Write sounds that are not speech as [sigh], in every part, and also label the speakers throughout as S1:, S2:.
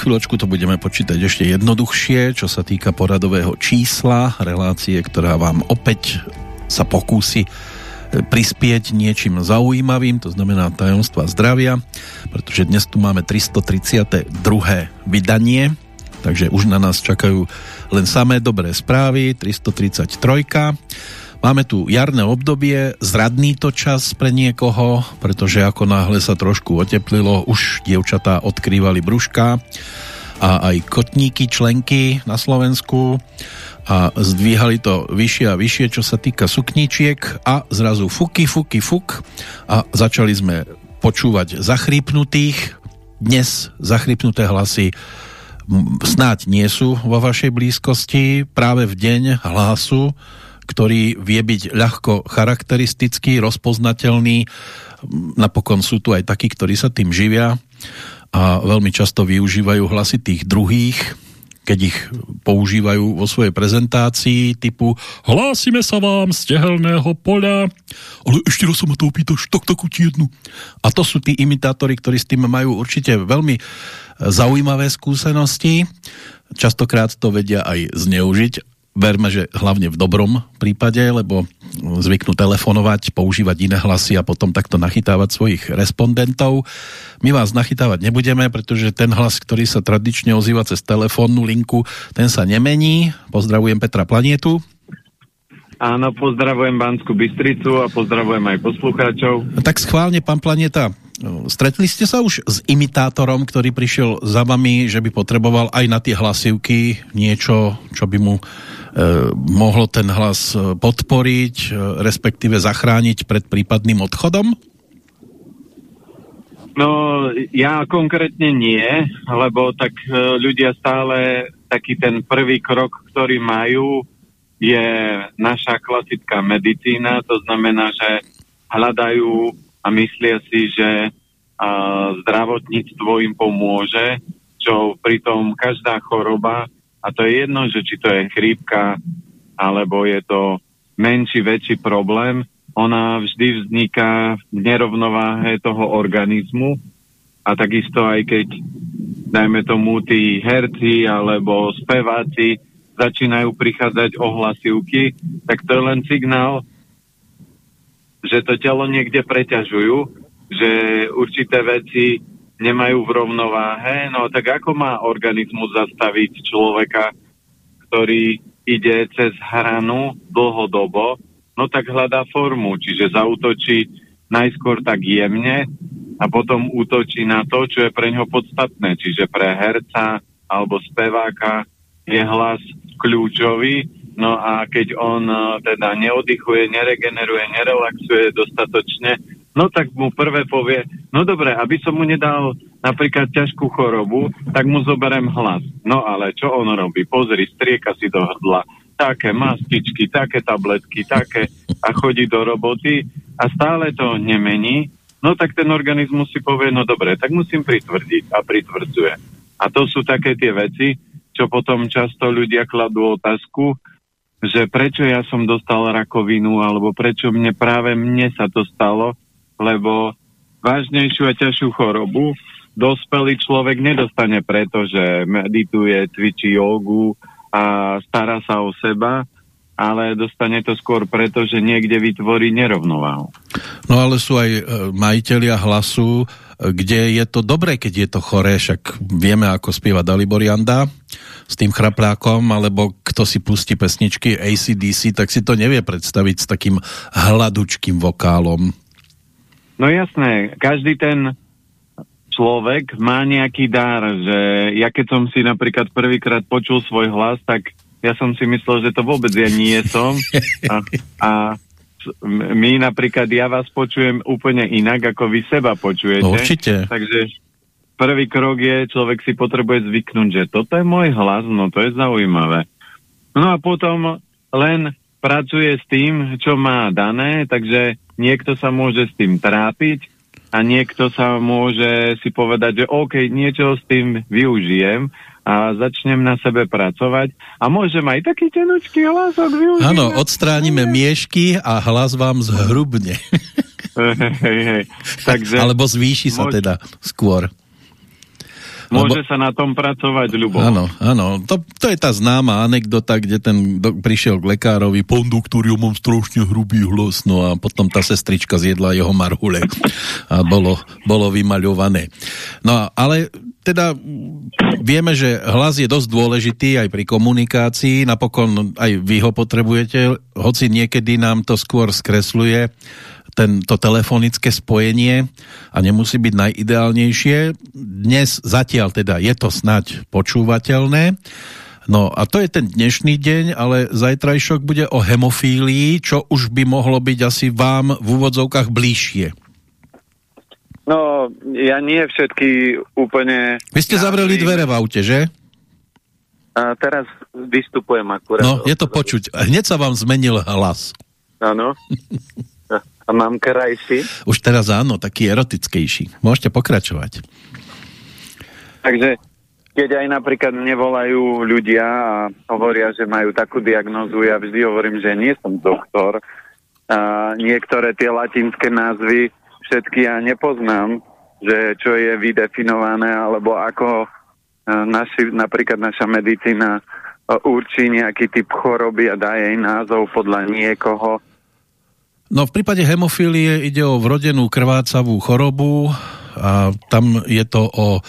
S1: Chvíľočku to budeme počítať ešte jednoduchšie, čo sa týka poradového čísla, relácie, ktorá vám opäť sa pokúsi e, prispieť niečím zaujímavým, to znamená tajomstva zdravia, pretože dnes tu máme 332. vydanie, takže už na nás čakajú len samé dobré správy, 333. Máme tu jarné obdobie, zradný to čas pre niekoho, pretože ako náhle sa trošku oteplilo, už dievčatá odkrývali brúška a aj kotníky, členky na Slovensku a zdvíhali to vyššie a vyššie, čo sa týka sukníčiek a zrazu fuky, fuky, fuk a začali sme počúvať zachrypnutých. Dnes zachrypnuté hlasy snáď nie sú vo vašej blízkosti práve v deň hlasu, ktorý vie byť ľahko charakteristický, rozpoznateľný. Napokon sú tu aj takí, ktorí sa tým živia a veľmi často využívajú hlasy tých druhých, keď ich používajú vo svojej prezentácii typu hlásime sa vám z tehelného poľa, ale ešte raz sa ma to opýtaš, tak takú jednu. A to sú tí imitátori, ktorí s tým majú určite veľmi zaujímavé skúsenosti. Častokrát to vedia aj zneužiť verme, že hlavne v dobrom prípade, lebo zvyknú telefonovať, používať iné hlasy a potom takto nachytávať svojich respondentov. My vás nachytávať nebudeme, pretože ten hlas, ktorý sa tradične ozýva cez telefónnu linku, ten sa nemení. Pozdravujem Petra Planietu.
S2: Áno, pozdravujem Banskú Bystricu a pozdravujem aj poslucháčov.
S1: Tak schválne, pán Planeta, stretli ste sa už s imitátorom, ktorý prišiel za vami, že by potreboval aj na tie hlasivky niečo, čo by mu mohlo ten hlas e, podporiť, e, respektíve zachrániť pred prípadným odchodom?
S2: No, ja konkrétne nie, lebo tak ľudia stále taký ten prvý krok, ktorý majú, je naša klasická medicína, to znamená, že hľadajú a myslia si, že zdravotníctvo im pomôže, čo pritom každá choroba a to je jedno, že či to je chrípka, alebo je to menší, väčší problém, ona vždy vzniká v nerovnováhe toho organizmu a takisto aj keď, dajme tomu, tí herci alebo speváci začínajú prichádzať ohlasivky, tak to je len signál, že to telo niekde preťažujú, že určité veci nemajú v rovnováhe, no tak ako má organizmus zastaviť človeka, ktorý ide cez hranu dlhodobo, no tak hľadá formu, čiže zautočí najskôr tak jemne a potom útočí na to, čo je pre ňo podstatné, čiže pre herca alebo speváka je hlas kľúčový, no a keď on eh, teda neoddychuje, neregeneruje, nerelaxuje dostatočne, no tak mu prvé povie, no dobre, aby som mu nedal napríklad ťažkú chorobu, tak mu zoberiem hlas. No ale čo on robí? Pozri, strieka si do hrdla, také mastičky, také tabletky, také a chodí do roboty a stále to nemení, no tak ten organizmus si povie, no dobre, tak musím pritvrdiť a pritvrdzuje. A to sú také tie veci, čo potom často ľudia kladú otázku, že prečo ja som dostal rakovinu, alebo prečo mne práve mne sa to stalo, lebo vážnejšiu a ťažšiu chorobu dospelý človek nedostane preto, že medituje, cvičí jogu a stará sa o seba, ale dostane to skôr preto, že niekde vytvorí nerovnováhu.
S1: No ale sú aj e, majiteľia hlasu, e, kde je to dobré, keď je to choré, však vieme, ako spieva Dalibor Janda s tým chraplákom, alebo kto si pustí pesničky ACDC, tak si to nevie predstaviť s takým hladučkým vokálom.
S2: No jasné, každý ten človek má nejaký dar, že ja keď som si napríklad prvýkrát počul svoj hlas, tak ja som si myslel, že to vôbec ja nie som. A, a my napríklad, ja vás počujem úplne inak, ako vy seba počujete.
S1: No, určite.
S2: Takže prvý krok je, človek si potrebuje zvyknúť, že toto je môj hlas, no to je zaujímavé. No a potom len pracuje s tým, čo má dané, takže niekto sa môže s tým trápiť a niekto sa môže si povedať, že OK, niečo s tým využijem a začnem na sebe pracovať a môžem aj taký tenučký hlasok využiť.
S1: Áno, odstránime miešky a hlas vám zhrubne.
S2: hej, hej. [laughs] Takže
S1: Alebo zvýši sa môž... teda skôr.
S2: Môže Lebo... sa na tom pracovať, Ľubo.
S1: Áno, áno. To, to je tá známa anekdota, kde ten do, prišiel k lekárovi, ja mám strašne hrubý hlas, no a potom tá sestrička zjedla jeho marhule a bolo, bolo vymaľované. No ale teda vieme, že hlas je dosť dôležitý aj pri komunikácii, napokon aj vy ho potrebujete, hoci niekedy nám to skôr skresluje tento telefonické spojenie a nemusí byť najideálnejšie. Dnes zatiaľ teda je to snať počúvateľné. No a to je ten dnešný deň, ale zajtrajšok bude o hemofílii, čo už by mohlo byť asi vám v úvodzovkách bližšie.
S2: No, ja nie všetky úplne...
S1: Vy ste zavreli dvere v aute, že?
S2: A teraz vystupujem akurát.
S1: No, je to počuť. Hneď sa vám zmenil hlas.
S2: Áno. [laughs] A mám krajší.
S1: Už teraz áno, taký erotickejší. Môžete pokračovať.
S2: Takže keď aj napríklad nevolajú ľudia a hovoria, že majú takú diagnózu, ja vždy hovorím, že nie som doktor. A niektoré tie latinské názvy všetky ja nepoznám, že čo je vydefinované, alebo ako naši, napríklad naša medicína určí nejaký typ choroby a dá jej názov podľa niekoho
S1: No v prípade hemofílie ide o vrodenú krvácavú chorobu a tam je to o e,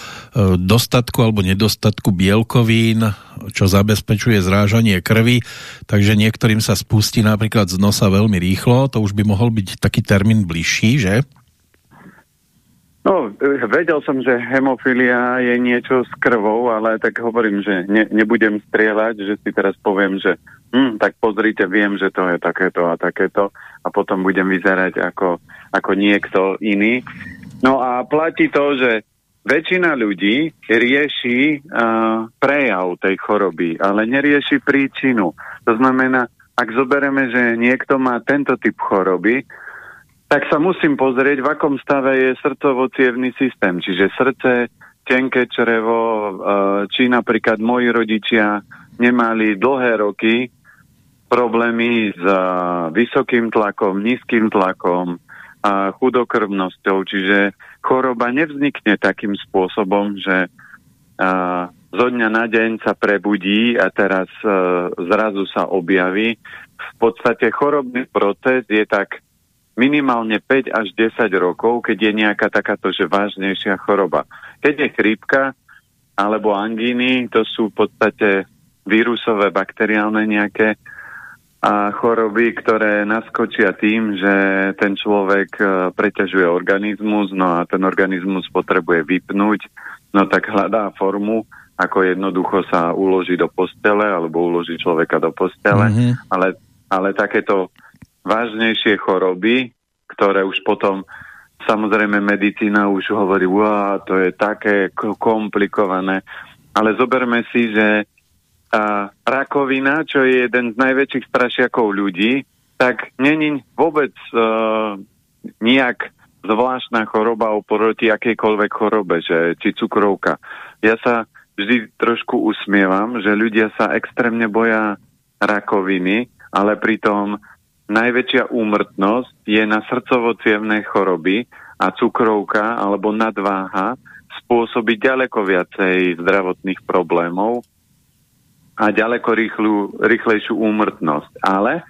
S1: dostatku alebo nedostatku bielkovín, čo zabezpečuje zrážanie krvi, takže niektorým sa spustí napríklad z nosa veľmi rýchlo, to už by mohol byť taký termín bližší, že?
S2: No, vedel som, že hemofilia je niečo s krvou, ale tak hovorím, že ne, nebudem strieľať, že si teraz poviem, že hm, tak pozrite, viem, že to je takéto a takéto a potom budem vyzerať ako, ako niekto iný. No a platí to, že väčšina ľudí rieši uh, prejav tej choroby, ale nerieši príčinu. To znamená, ak zoberieme, že niekto má tento typ choroby, tak sa musím pozrieť, v akom stave je srdcovo systém, čiže srdce, tenké črevo, či napríklad moji rodičia nemali dlhé roky problémy s e, vysokým tlakom, nízkym tlakom a chudokrvnosťou, čiže choroba nevznikne takým spôsobom, že e, zo dňa na deň sa prebudí a teraz zrazu sa objaví. V podstate chorobný proces je tak minimálne 5 až 10 rokov, keď je nejaká takáto že vážnejšia choroba. Keď je chrípka alebo angíny, to sú v podstate vírusové, bakteriálne nejaké a choroby, ktoré naskočia tým, že ten človek e, preťažuje organizmus, no a ten organizmus potrebuje vypnúť, no tak hľadá formu, ako jednoducho sa uloží do postele alebo uloží človeka do postele, mm-hmm. ale, ale takéto vážnejšie choroby, ktoré už potom samozrejme medicína už hovorí, wow, to je také komplikované. Ale zoberme si, že a, rakovina, čo je jeden z najväčších strašiakov ľudí, tak není vôbec uh, nejak zvláštna choroba oproti akejkoľvek chorobe, že, či cukrovka. Ja sa vždy trošku usmievam, že ľudia sa extrémne boja rakoviny, ale pritom najväčšia úmrtnosť je na srdcovo choroby a cukrovka alebo nadváha spôsobí ďaleko viacej zdravotných problémov a ďaleko rýchlu, rýchlejšiu úmrtnosť. Ale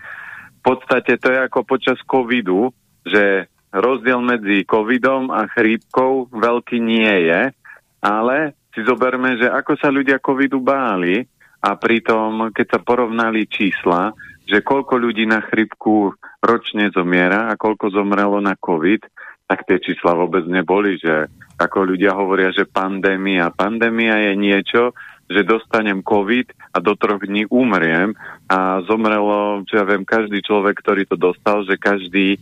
S2: v podstate to je ako počas covidu, že rozdiel medzi covidom a chrípkou veľký nie je, ale si zoberme, že ako sa ľudia covidu báli a pritom, keď sa porovnali čísla, že koľko ľudí na chrypku ročne zomiera a koľko zomrelo na COVID, tak tie čísla vôbec neboli, že ako ľudia hovoria, že pandémia. Pandémia je niečo, že dostanem COVID a do troch dní umriem a zomrelo, čo ja viem, každý človek, ktorý to dostal, že každý,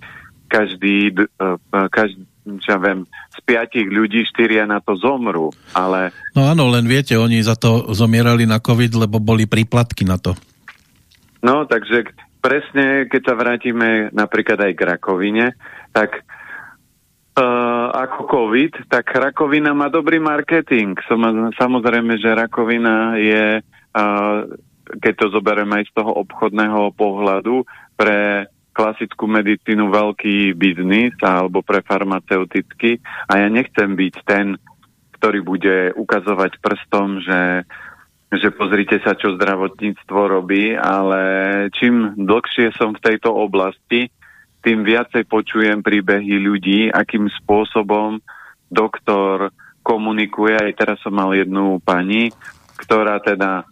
S2: každý, každý čo ja viem, z piatich ľudí štyria na to zomru, ale...
S1: No áno, len viete, oni za to zomierali na COVID, lebo boli príplatky na to.
S2: No, takže presne, keď sa vrátime napríklad aj k rakovine, tak ako COVID, tak rakovina má dobrý marketing. Samozrejme, že rakovina je, uh, keď to zoberieme aj z toho obchodného pohľadu, pre klasickú medicínu veľký biznis alebo pre farmaceutický a ja nechcem byť ten, ktorý bude ukazovať prstom, že, že pozrite sa, čo zdravotníctvo robí, ale čím dlhšie som v tejto oblasti, tým viacej počujem príbehy ľudí, akým spôsobom doktor komunikuje. Aj teraz som mal jednu pani, ktorá teda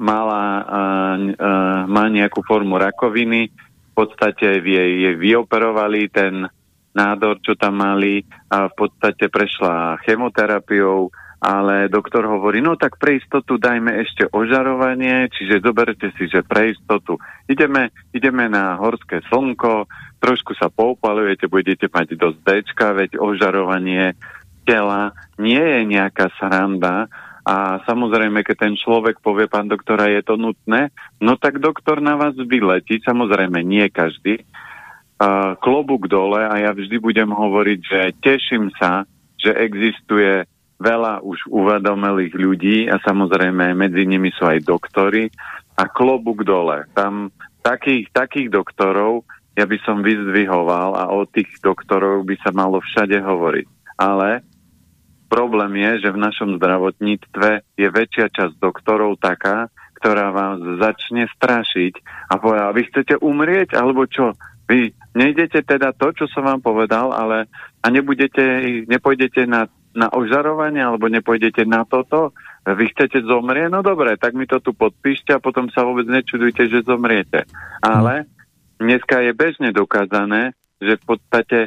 S2: mala, uh, uh, má nejakú formu rakoviny, v podstate jej, jej vyoperovali ten nádor, čo tam mali a v podstate prešla chemoterapiou, ale doktor hovorí, no tak pre istotu dajme ešte ožarovanie, čiže zoberte si, že pre istotu ideme, ideme na horské slnko, trošku sa poupalujete, budete mať dosť D, veď ožarovanie tela nie je nejaká sranda. A samozrejme, keď ten človek povie, pán doktora, je to nutné, no tak doktor na vás vyletí, samozrejme nie každý, uh, klobúk dole a ja vždy budem hovoriť, že teším sa, že existuje veľa už uvedomelých ľudí a samozrejme medzi nimi sú aj doktory a klobúk dole. Tam takých, takých doktorov ja by som vyzdvihoval a o tých doktorov by sa malo všade hovoriť. Ale Problém je, že v našom zdravotníctve je väčšia časť doktorov taká, ktorá vás začne strašiť a povedá, vy chcete umrieť, alebo čo? Vy nejdete teda to, čo som vám povedal, ale a nebudete, nepôjdete na, na ožarovanie, alebo nepôjdete na toto, vy chcete zomrieť, no dobre, tak mi to tu podpíšte a potom sa vôbec nečudujte, že zomriete. Ale dneska je bežne dokázané, že v podstate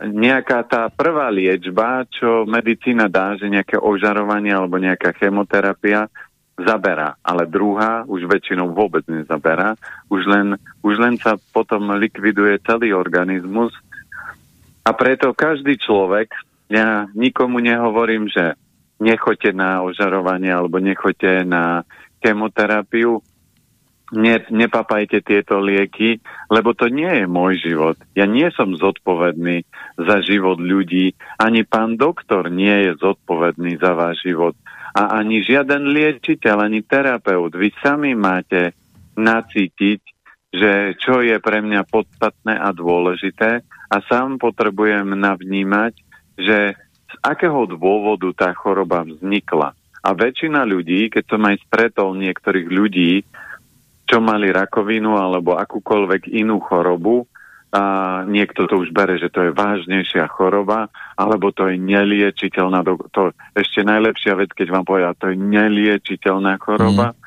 S2: nejaká tá prvá liečba, čo medicína dá, že nejaké ožarovanie alebo nejaká chemoterapia, zaberá, ale druhá už väčšinou vôbec nezaberá. Už len, už len sa potom likviduje celý organizmus a preto každý človek, ja nikomu nehovorím, že nechoďte na ožarovanie alebo nechoďte na chemoterapiu, ne, nepapajte tieto lieky, lebo to nie je môj život. Ja nie som zodpovedný za život ľudí, ani pán doktor nie je zodpovedný za váš život. A ani žiaden liečiteľ, ani terapeut. Vy sami máte nacítiť, že čo je pre mňa podstatné a dôležité a sám potrebujem navnímať, že z akého dôvodu tá choroba vznikla. A väčšina ľudí, keď som aj stretol niektorých ľudí, čo mali rakovinu alebo akúkoľvek inú chorobu, a niekto to už bere, že to je vážnejšia choroba, alebo to je neliečiteľná, to ešte najlepšia vec, keď vám povedia, to je neliečiteľná choroba. Mm.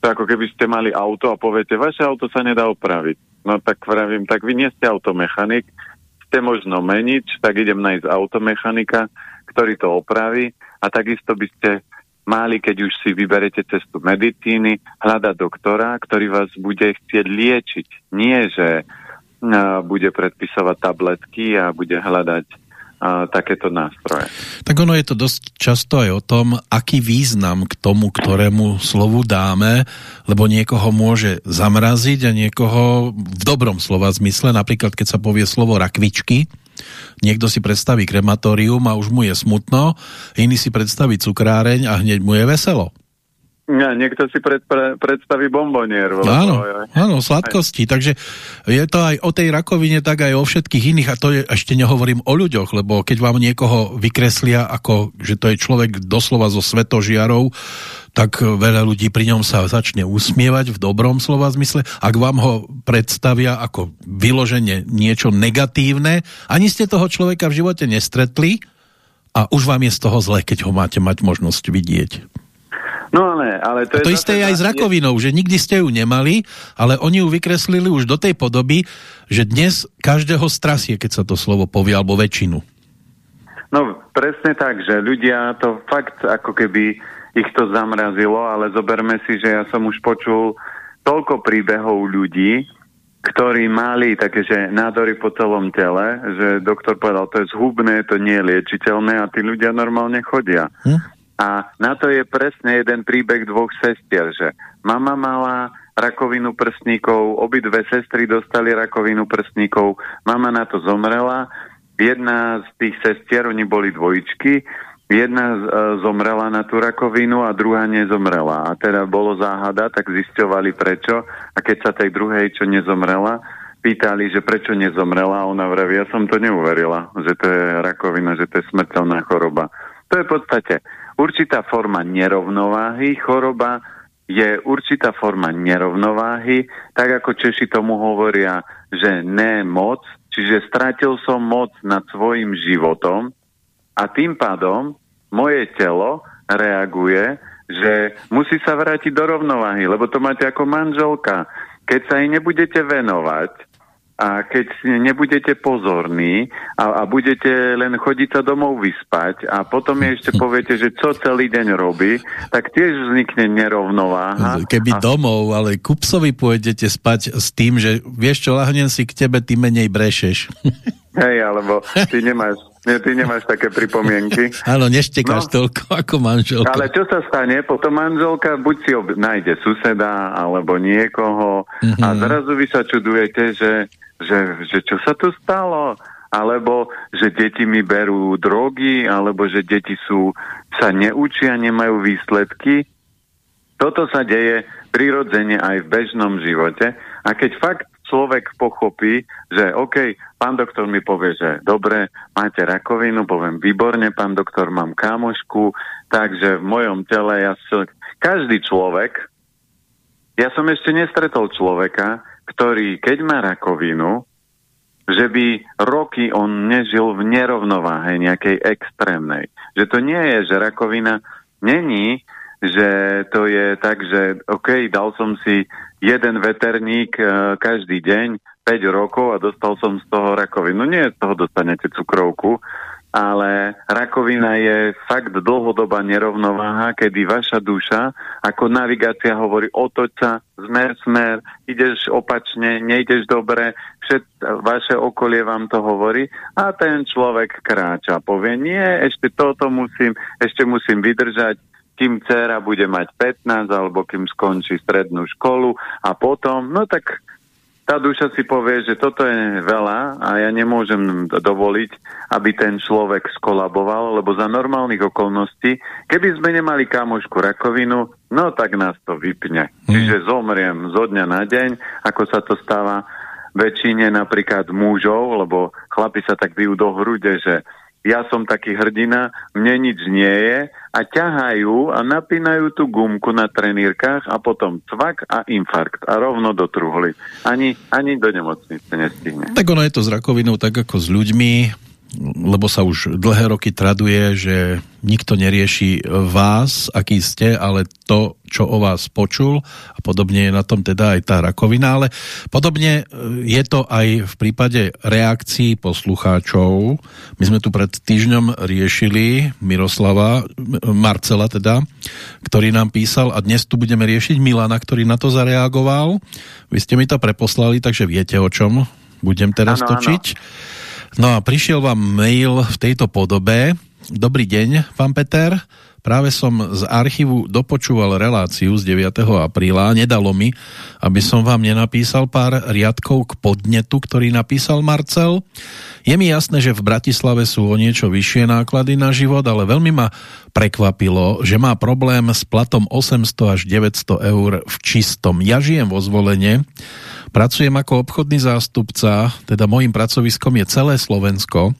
S2: To ako keby ste mali auto a poviete, vaše auto sa nedá opraviť. No tak vravím, tak vy nie ste automechanik, ste možno menič, tak idem nájsť automechanika, ktorý to opraví a takisto by ste mali, keď už si vyberete cestu medicíny, hľadať doktora, ktorý vás bude chcieť liečiť. Nie, že bude predpisovať tabletky a bude hľadať uh, takéto nástroje.
S1: Tak ono je to dosť často aj o tom, aký význam k tomu, ktorému slovu dáme, lebo niekoho môže zamraziť a niekoho v dobrom slova zmysle, napríklad keď sa povie slovo rakvičky, Niekto si predstaví krematórium a už mu je smutno, iný si predstaví cukráreň a hneď mu je veselo.
S2: Ja, niekto si pred, pre, predstaví bombonier.
S1: Áno, áno, sladkosti. Aj. Takže je to aj o tej rakovine, tak aj o všetkých iných. A to je, ešte nehovorím o ľuďoch, lebo keď vám niekoho vykreslia, ako že to je človek doslova zo svetožiarov, tak veľa ľudí pri ňom sa začne usmievať v dobrom slova zmysle. Ak vám ho predstavia ako vyloženie niečo negatívne, ani ste toho človeka v živote nestretli a už vám je z toho zle, keď ho máte mať možnosť vidieť.
S2: No ale, ale to,
S1: a to je isté je aj s rakovinou, že nikdy ste ju nemali, ale oni ju vykreslili už do tej podoby, že dnes každého strasie, keď sa to slovo povie, alebo väčšinu.
S2: No presne tak, že ľudia to fakt ako keby ich to zamrazilo, ale zoberme si, že ja som už počul toľko príbehov ľudí, ktorí mali také, že nádory po celom tele, že doktor povedal, to je zhubné, to nie je liečiteľné a tí ľudia normálne chodia. Hm? A na to je presne jeden príbeh dvoch sestier, že mama mala rakovinu prstníkov, obidve sestry dostali rakovinu prstníkov, mama na to zomrela, jedna z tých sestier, oni boli dvojičky, jedna e, zomrela na tú rakovinu a druhá nezomrela. A teda bolo záhada, tak zisťovali prečo a keď sa tej druhej, čo nezomrela, pýtali, že prečo nezomrela a ona vraví, ja som to neuverila, že to je rakovina, že to je smrteľná choroba To je v podstate určitá forma nerovnováhy. Choroba je určitá forma nerovnováhy, tak ako Češi tomu hovoria, že ne moc, čiže stratil som moc nad svojim životom a tým pádom moje telo reaguje, že musí sa vrátiť do rovnováhy, lebo to máte ako manželka. Keď sa jej nebudete venovať, a keď nebudete pozorní a, a budete len chodiť sa domov vyspať a potom jej ešte poviete, že čo celý deň robí, tak tiež vznikne nerovnováha.
S1: Keby a... domov, ale kupsovi pôjdete spať s tým, že vieš čo, lahnem si k tebe, ty menej brešeš. [laughs]
S2: Hej, alebo ty nemáš nie, ty nemáš také pripomienky. [laughs]
S1: Áno, neštekáš no, toľko ako manželka.
S2: Ale čo sa stane? Potom manželka buď si nájde suseda alebo niekoho mm-hmm. a mhm. zrazu vy sa čudujete, že že, že čo sa tu stalo, alebo že deti mi berú drogy, alebo že deti sú, sa neučia, nemajú výsledky. Toto sa deje prirodzene aj v bežnom živote. A keď fakt človek pochopí, že OK, pán doktor mi povie, že dobre, máte rakovinu, poviem výborne, pán doktor, mám kámošku, takže v mojom tele ja som... Každý človek, ja som ešte nestretol človeka, ktorý, keď má rakovinu, že by roky on nežil v nerovnováhe nejakej extrémnej. Že to nie je, že rakovina není, že to je tak, že OK, dal som si jeden veterník uh, každý deň 5 rokov a dostal som z toho rakovinu. Nie z toho dostanete cukrovku, ale rakovina je fakt dlhodobá nerovnováha, kedy vaša duša ako navigácia hovorí otoď sa, smer, smer, ideš opačne, nejdeš dobre, všet, vaše okolie vám to hovorí a ten človek kráča. Povie, nie, ešte toto musím, ešte musím vydržať, kým dcera bude mať 15 alebo kým skončí strednú školu a potom, no tak tá duša si povie, že toto je veľa a ja nemôžem dovoliť, aby ten človek skolaboval, lebo za normálnych okolností, keby sme nemali kamošku rakovinu, no tak nás to vypne. Hmm. Čiže zomriem zo dňa na deň, ako sa to stáva väčšine napríklad mužov, lebo chlapi sa tak bijú do hrude, že ja som taký hrdina, mne nič nie je a ťahajú a napínajú tú gumku na trenírkach a potom cvak a infarkt a rovno do truhly. Ani, ani do nemocnice nestihne.
S1: Tak ono je to s rakovinou tak ako s ľuďmi lebo sa už dlhé roky traduje, že nikto nerieši vás, aký ste, ale to, čo o vás počul a podobne je na tom teda aj tá rakovina, ale podobne e, je to aj v prípade reakcií poslucháčov. My sme tu pred týždňom riešili Miroslava, Marcela teda, ktorý nám písal a dnes tu budeme riešiť Milana, ktorý na to zareagoval. Vy ste mi to preposlali, takže viete o čom budem teraz ano, točiť. Ano. No a prišiel vám mail v tejto podobe. Dobrý deň, pán Peter. Práve som z archívu dopočúval reláciu z 9. apríla. Nedalo mi, aby som vám nenapísal pár riadkov k podnetu, ktorý napísal Marcel. Je mi jasné, že v Bratislave sú o niečo vyššie náklady na život, ale veľmi ma prekvapilo, že má problém s platom 800 až 900 eur v čistom. Ja žijem vo zvolenie Pracujem ako obchodný zástupca, teda môjim pracoviskom je celé Slovensko.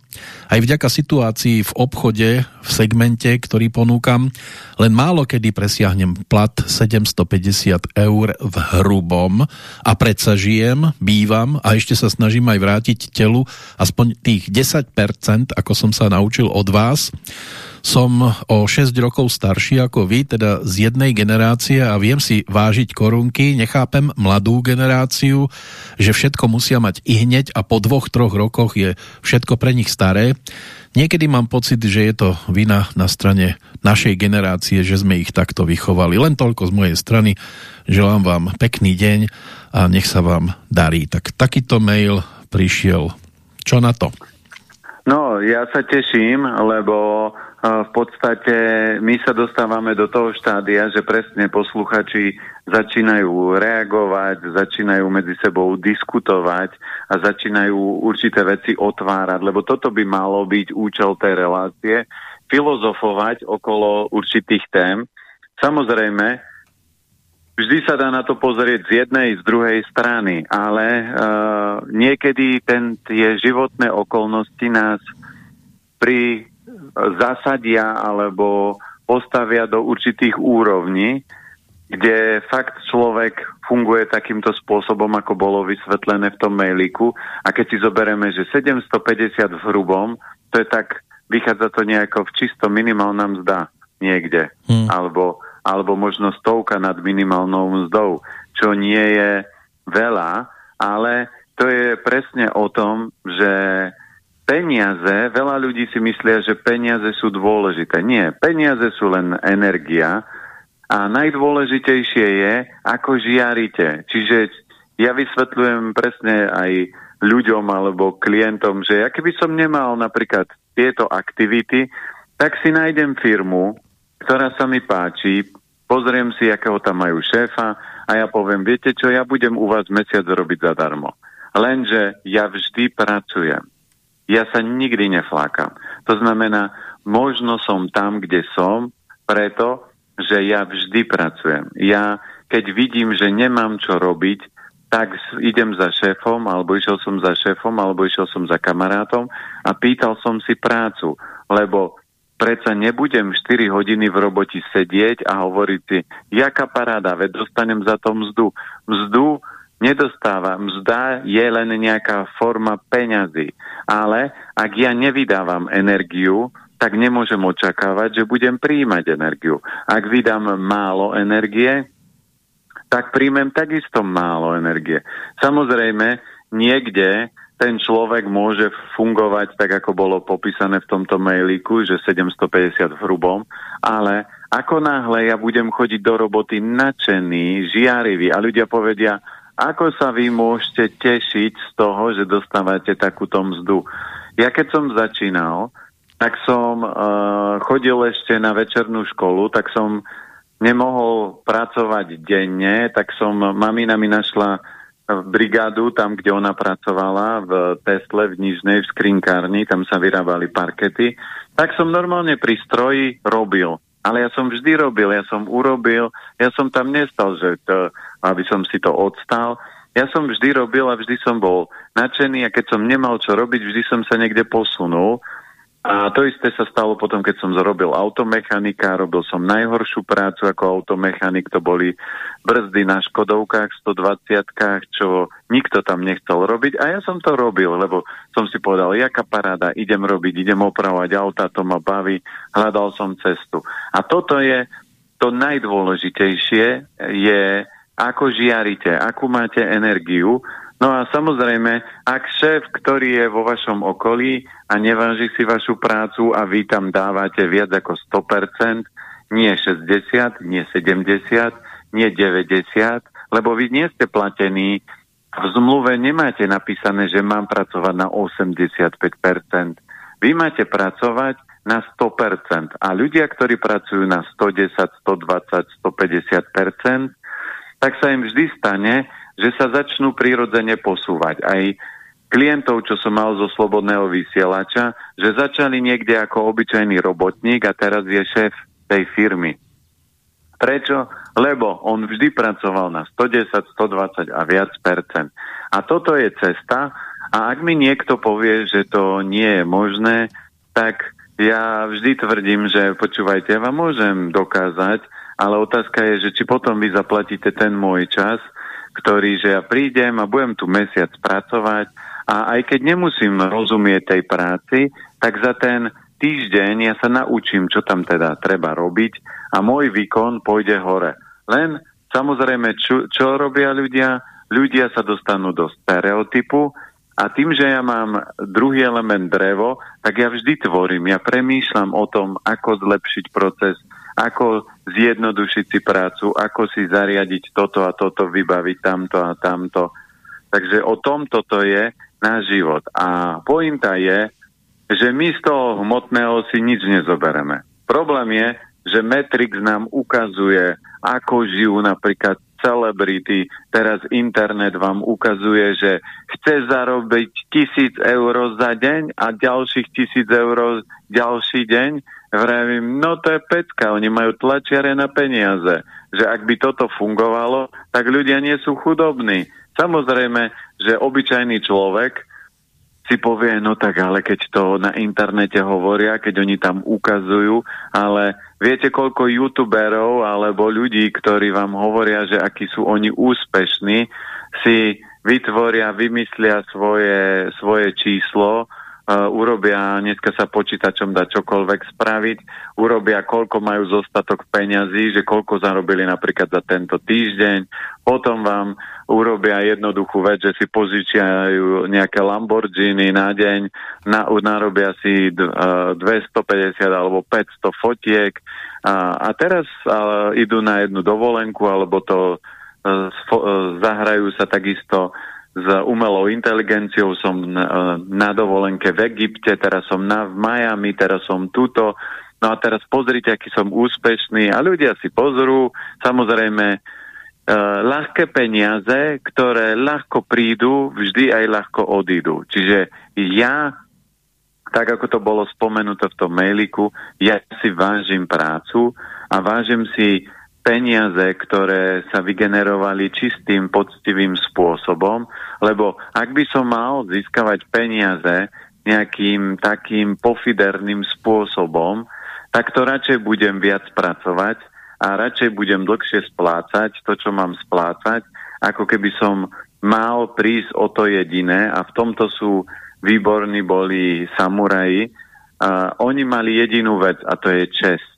S1: Aj vďaka situácii v obchode, v segmente, ktorý ponúkam, len málo kedy presiahnem plat 750 eur v hrubom a predsa žijem, bývam a ešte sa snažím aj vrátiť telu aspoň tých 10%, ako som sa naučil od vás som o 6 rokov starší ako vy, teda z jednej generácie a viem si vážiť korunky, nechápem mladú generáciu, že všetko musia mať i hneď a po dvoch, troch rokoch je všetko pre nich staré. Niekedy mám pocit, že je to vina na strane našej generácie, že sme ich takto vychovali. Len toľko z mojej strany. Želám vám pekný deň a nech sa vám darí. Tak takýto mail prišiel. Čo na to?
S2: No, ja sa teším, lebo v podstate my sa dostávame do toho štádia, že presne posluchači začínajú reagovať, začínajú medzi sebou diskutovať a začínajú určité veci otvárať, lebo toto by malo byť účel tej relácie, filozofovať okolo určitých tém. Samozrejme, vždy sa dá na to pozrieť z jednej, z druhej strany, ale uh, niekedy ten, tie životné okolnosti nás pri zasadia alebo postavia do určitých úrovní, kde fakt človek funguje takýmto spôsobom, ako bolo vysvetlené v tom mailiku. A keď si zoberieme, že 750 v hrubom, to je tak, vychádza to nejako v čisto minimálna mzda niekde. Hmm. Alebo, alebo možno stovka nad minimálnou mzdou, čo nie je veľa, ale to je presne o tom, že peniaze, veľa ľudí si myslia, že peniaze sú dôležité. Nie, peniaze sú len energia, a najdôležitejšie je, ako žiarite. Čiže ja vysvetľujem presne aj ľuďom alebo klientom, že ja keby som nemal napríklad tieto aktivity, tak si nájdem firmu, ktorá sa mi páči, pozriem si, akého tam majú šéfa a ja poviem, viete čo, ja budem u vás mesiac robiť zadarmo. Lenže ja vždy pracujem. Ja sa nikdy neflákam. To znamená, možno som tam, kde som, preto, že ja vždy pracujem. Ja, keď vidím, že nemám čo robiť, tak idem za šéfom, alebo išiel som za šéfom, alebo išiel som za kamarátom a pýtal som si prácu, lebo predsa nebudem 4 hodiny v roboti sedieť a hovoriť si, jaká paráda, veď dostanem za to mzdu. Mzdu nedostáva. Mzda je len nejaká forma peňazí. Ale ak ja nevydávam energiu, tak nemôžem očakávať, že budem príjmať energiu. Ak vydám málo energie, tak príjmem takisto málo energie. Samozrejme, niekde ten človek môže fungovať tak, ako bolo popísané v tomto mailíku, že 750 v hrubom, ale ako náhle ja budem chodiť do roboty nadšený, žiarivý a ľudia povedia, ako sa vy môžete tešiť z toho, že dostávate takúto mzdu. Ja keď som začínal, tak som uh, chodil ešte na večernú školu, tak som nemohol pracovať denne, tak som, mamina mi našla brigádu tam, kde ona pracovala, v Tesle, v Nižnej, v skrinkárni, tam sa vyrábali parkety, tak som normálne pri stroji robil. Ale ja som vždy robil, ja som urobil, ja som tam nestal, že to, aby som si to odstal. Ja som vždy robil a vždy som bol nadšený a keď som nemal čo robiť, vždy som sa niekde posunul a to isté sa stalo potom, keď som zrobil automechanika, robil som najhoršiu prácu ako automechanik, to boli brzdy na Škodovkách, 120 čo nikto tam nechcel robiť a ja som to robil, lebo som si povedal, jaká paráda, idem robiť, idem opravovať auta, to ma baví, hľadal som cestu. A toto je to najdôležitejšie, je ako žiarite, akú máte energiu No a samozrejme, ak šéf, ktorý je vo vašom okolí a neváži si vašu prácu a vy tam dávate viac ako 100%, nie 60, nie 70, nie 90, lebo vy nie ste platení v zmluve nemáte napísané, že mám pracovať na 85%. Vy máte pracovať na 100%. A ľudia, ktorí pracujú na 110, 120, 150%, tak sa im vždy stane, že sa začnú prirodzene posúvať. Aj klientov, čo som mal zo slobodného vysielača, že začali niekde ako obyčajný robotník a teraz je šéf tej firmy. Prečo? Lebo on vždy pracoval na 110, 120 a viac percent. A toto je cesta a ak mi niekto povie, že to nie je možné, tak ja vždy tvrdím, že počúvajte, ja vám môžem dokázať, ale otázka je, že či potom vy zaplatíte ten môj čas ktorý, že ja prídem a budem tu mesiac pracovať a aj keď nemusím rozumieť tej práci, tak za ten týždeň ja sa naučím, čo tam teda treba robiť a môj výkon pôjde hore. Len samozrejme, čo, čo robia ľudia? Ľudia sa dostanú do stereotypu a tým, že ja mám druhý element drevo, tak ja vždy tvorím, ja premýšľam o tom, ako zlepšiť proces, ako zjednodušiť si prácu, ako si zariadiť toto a toto, vybaviť tamto a tamto. Takže o tom toto je náš život. A pointa je, že my z toho hmotného si nič nezobereme. Problém je, že Matrix nám ukazuje, ako žijú napríklad celebrity. Teraz internet vám ukazuje, že chce zarobiť tisíc eur za deň a ďalších tisíc eur ďalší deň Vravím, no to je pecka, oni majú tlačiare na peniaze. Že ak by toto fungovalo, tak ľudia nie sú chudobní. Samozrejme, že obyčajný človek si povie, no tak ale keď to na internete hovoria, keď oni tam ukazujú, ale viete koľko youtuberov alebo ľudí, ktorí vám hovoria, že akí sú oni úspešní, si vytvoria, vymyslia svoje, svoje číslo, urobia, dneska sa počítačom dá čokoľvek spraviť, urobia koľko majú zostatok peňazí, že koľko zarobili napríklad za tento týždeň, potom vám urobia jednoduchú vec, že si požičiajú nejaké Lamborghini na deň, na, narobia si d, uh, 250 alebo 500 fotiek. A, a teraz uh, idú na jednu dovolenku alebo to uh, zahrajú sa takisto s umelou inteligenciou, som na, na dovolenke v Egypte, teraz som na, v Miami, teraz som tuto, no a teraz pozrite, aký som úspešný a ľudia si pozrú, samozrejme, uh, ľahké peniaze, ktoré ľahko prídu, vždy aj ľahko odídu. Čiže ja, tak ako to bolo spomenuté v tom mailiku, ja si vážim prácu a vážim si peniaze, ktoré sa vygenerovali čistým, poctivým spôsobom, lebo ak by som mal získavať peniaze nejakým takým pofiderným spôsobom, tak to radšej budem viac pracovať a radšej budem dlhšie splácať to, čo mám splácať, ako keby som mal prísť o to jediné a v tomto sú výborní boli samuraji. Uh, oni mali jedinú vec a to je čest.